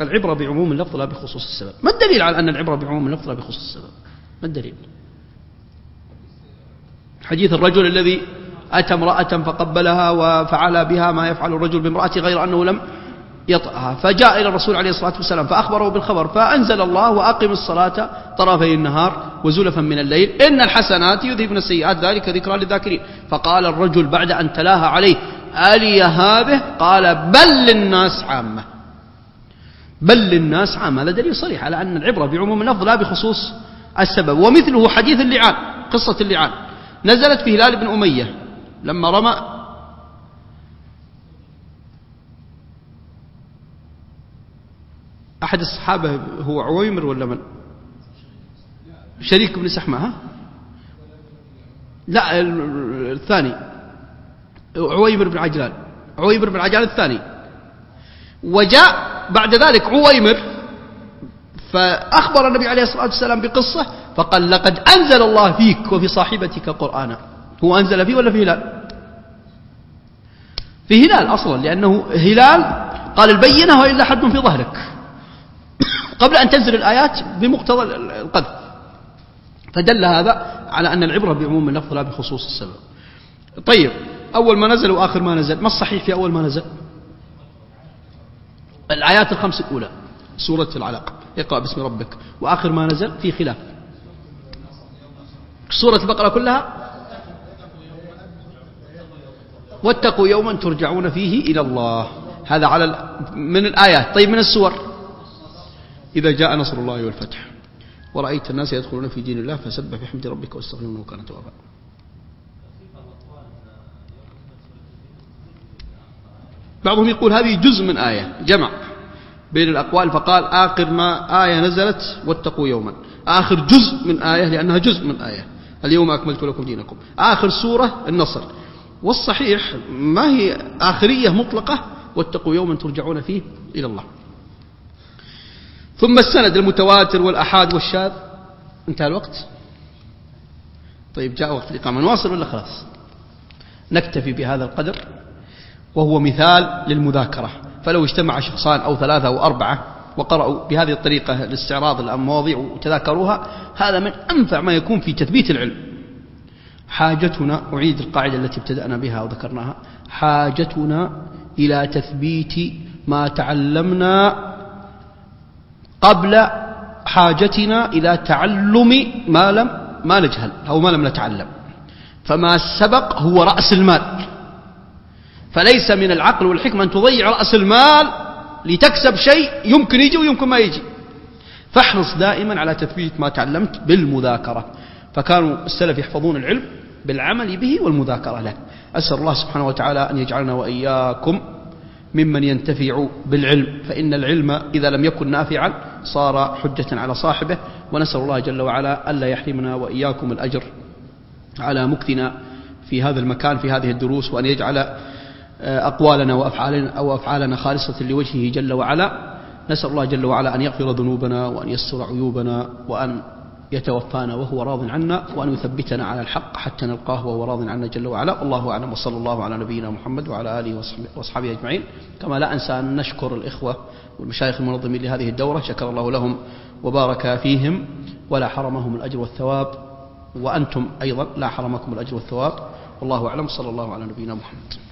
العبرة بعموم اللفظ لا بخصوص السبب. ما الدليل على أن العبرة بعموم اللفظ لا بخصوص السبب؟ ما الدليل؟ حديث الرجل الذي أتى امرأة فقبلها وفعل بها ما يفعل الرجل بامرأته غير أنه لم يطأها. فجاء إلى الرسول عليه الصلاة والسلام فأخبره بالخبر فأنزل الله وأقم الصلاة طرفي النهار وزلفا من الليل. إن الحسنات يذهبن السيئات ذلك ذكرى للذاكرين. فقال الرجل بعد أن تلاها عليه ألي هذه؟ قال بل للناس عامة. بل للناس عامة. هذا دليل صريح على أن العبرة بعموم اللفظ لا بخصوص السبب. ومثله حديث اللعان قصة اللعان. نزلت في هلال بن أمية لما رمى أحد الصحابة هو عويمر ولا من؟ شريك بن سحمة ها؟ لا الثاني. عويمر بن عجلان. عويمر بن عجلان الثاني. وجاء بعد ذلك عويمر فأخبر النبي عليه الصلاة والسلام بقصة فقال لقد أنزل الله فيك وفي صاحبتك قرآنا. هو أنزل فيه ولا في هلال؟ في هلال أصلا لأنه هلال قال البينة وإلا حد في ظهرك. قبل أن تنزل الآيات بمقتضى القذف فدل هذا على أن العبرة بعموم اللفظ لا بخصوص السبب. طيب أول ما نزل وآخر ما نزل. ما الصحيح في أول ما نزل؟ الآيات الخمس الأولى سورة العلاق اقرأ باسم ربك. وآخر ما نزل في خلاف. سورة البقرة كلها؟ واتقوا يوما ترجعون فيه إلى الله. هذا على من الآيات. طيب من السور؟ إذا جاء نصر الله والفتح. ورأيت الناس يدخلون في دين الله فسبح بحمد ربك واستغفر إنه كان توابا. بعضهم يقول هذه جزء من آية جمع بين الأقوال فقال آخر ما آية نزلت واتقوا يوما. آخر جزء من آية لأنها جزء من آية. اليوم أكملت لكم دينكم. آخر سورة النصر. والصحيح ما هي آخرية مطلقة واتقوا يوما ترجعون فيه إلى الله. ثم السند المتواتر والأحاد والشاذ. انتهى الوقت. طيب جاء وقت الإقامة. نواصل ولا خلاص؟ نكتفي بهذا القدر وهو مثال للمذاكرة. فلو اجتمع شخصان أو ثلاثة أو أربعة وقرأوا بهذه الطريقة لاستعراض المواضيع وتذاكروها هذا من أنفع ما يكون في تثبيت العلم. حاجتنا أعيد القاعدة التي ابتدأنا بها وذكرناها حاجتنا إلى تثبيت ما تعلمنا قبل حاجتنا إلى تعلم ما لم ما نجهل أو ما لم نتعلم. فما سبق هو رأس المال. فليس من العقل والحكمة أن تضيع رأس المال لتكسب شيء يمكن يجي ويمكن ما يجي. فاحرص دائما على تثبيت ما تعلمت بالمذاكرة. فكانوا السلف يحفظون العلم بالعمل به والمذاكرة له. أسأل الله سبحانه وتعالى أن يجعلنا وإياكم ممن ينتفع بالعلم فإن العلم إذا لم يكن نافعا صار حجة على صاحبه ونسأل الله جل وعلا ألا يحرمنا وإياكم الأجر على مكثنا في هذا المكان في هذه الدروس وأن يجعل آه، أقوالنا وأفعالنا أو أفعالنا خالصة لوجهه جل وعلا. نسأل الله جل وعلا أن يغفر ذنوبنا وأن يستر عيوبنا وأن يتوفانا وهو راض عنا وأن يثبتنا على الحق حتى نلقاه وهو راض عنا جل وعلا. والله أعلم وصلى الله على نبينا محمد وعلى آله وأصحابه أجمعين. كما لا أنسى أن نشكر الإخوة والمشايخ المنظمين لهذه الدورة شكر الله لهم وبارك فيهم ولا حرمهم الأجر والثواب. وأنتم أيضا لا حرمكم الأجر والثواب. والله أعلم صلى الله على نبينا محمد.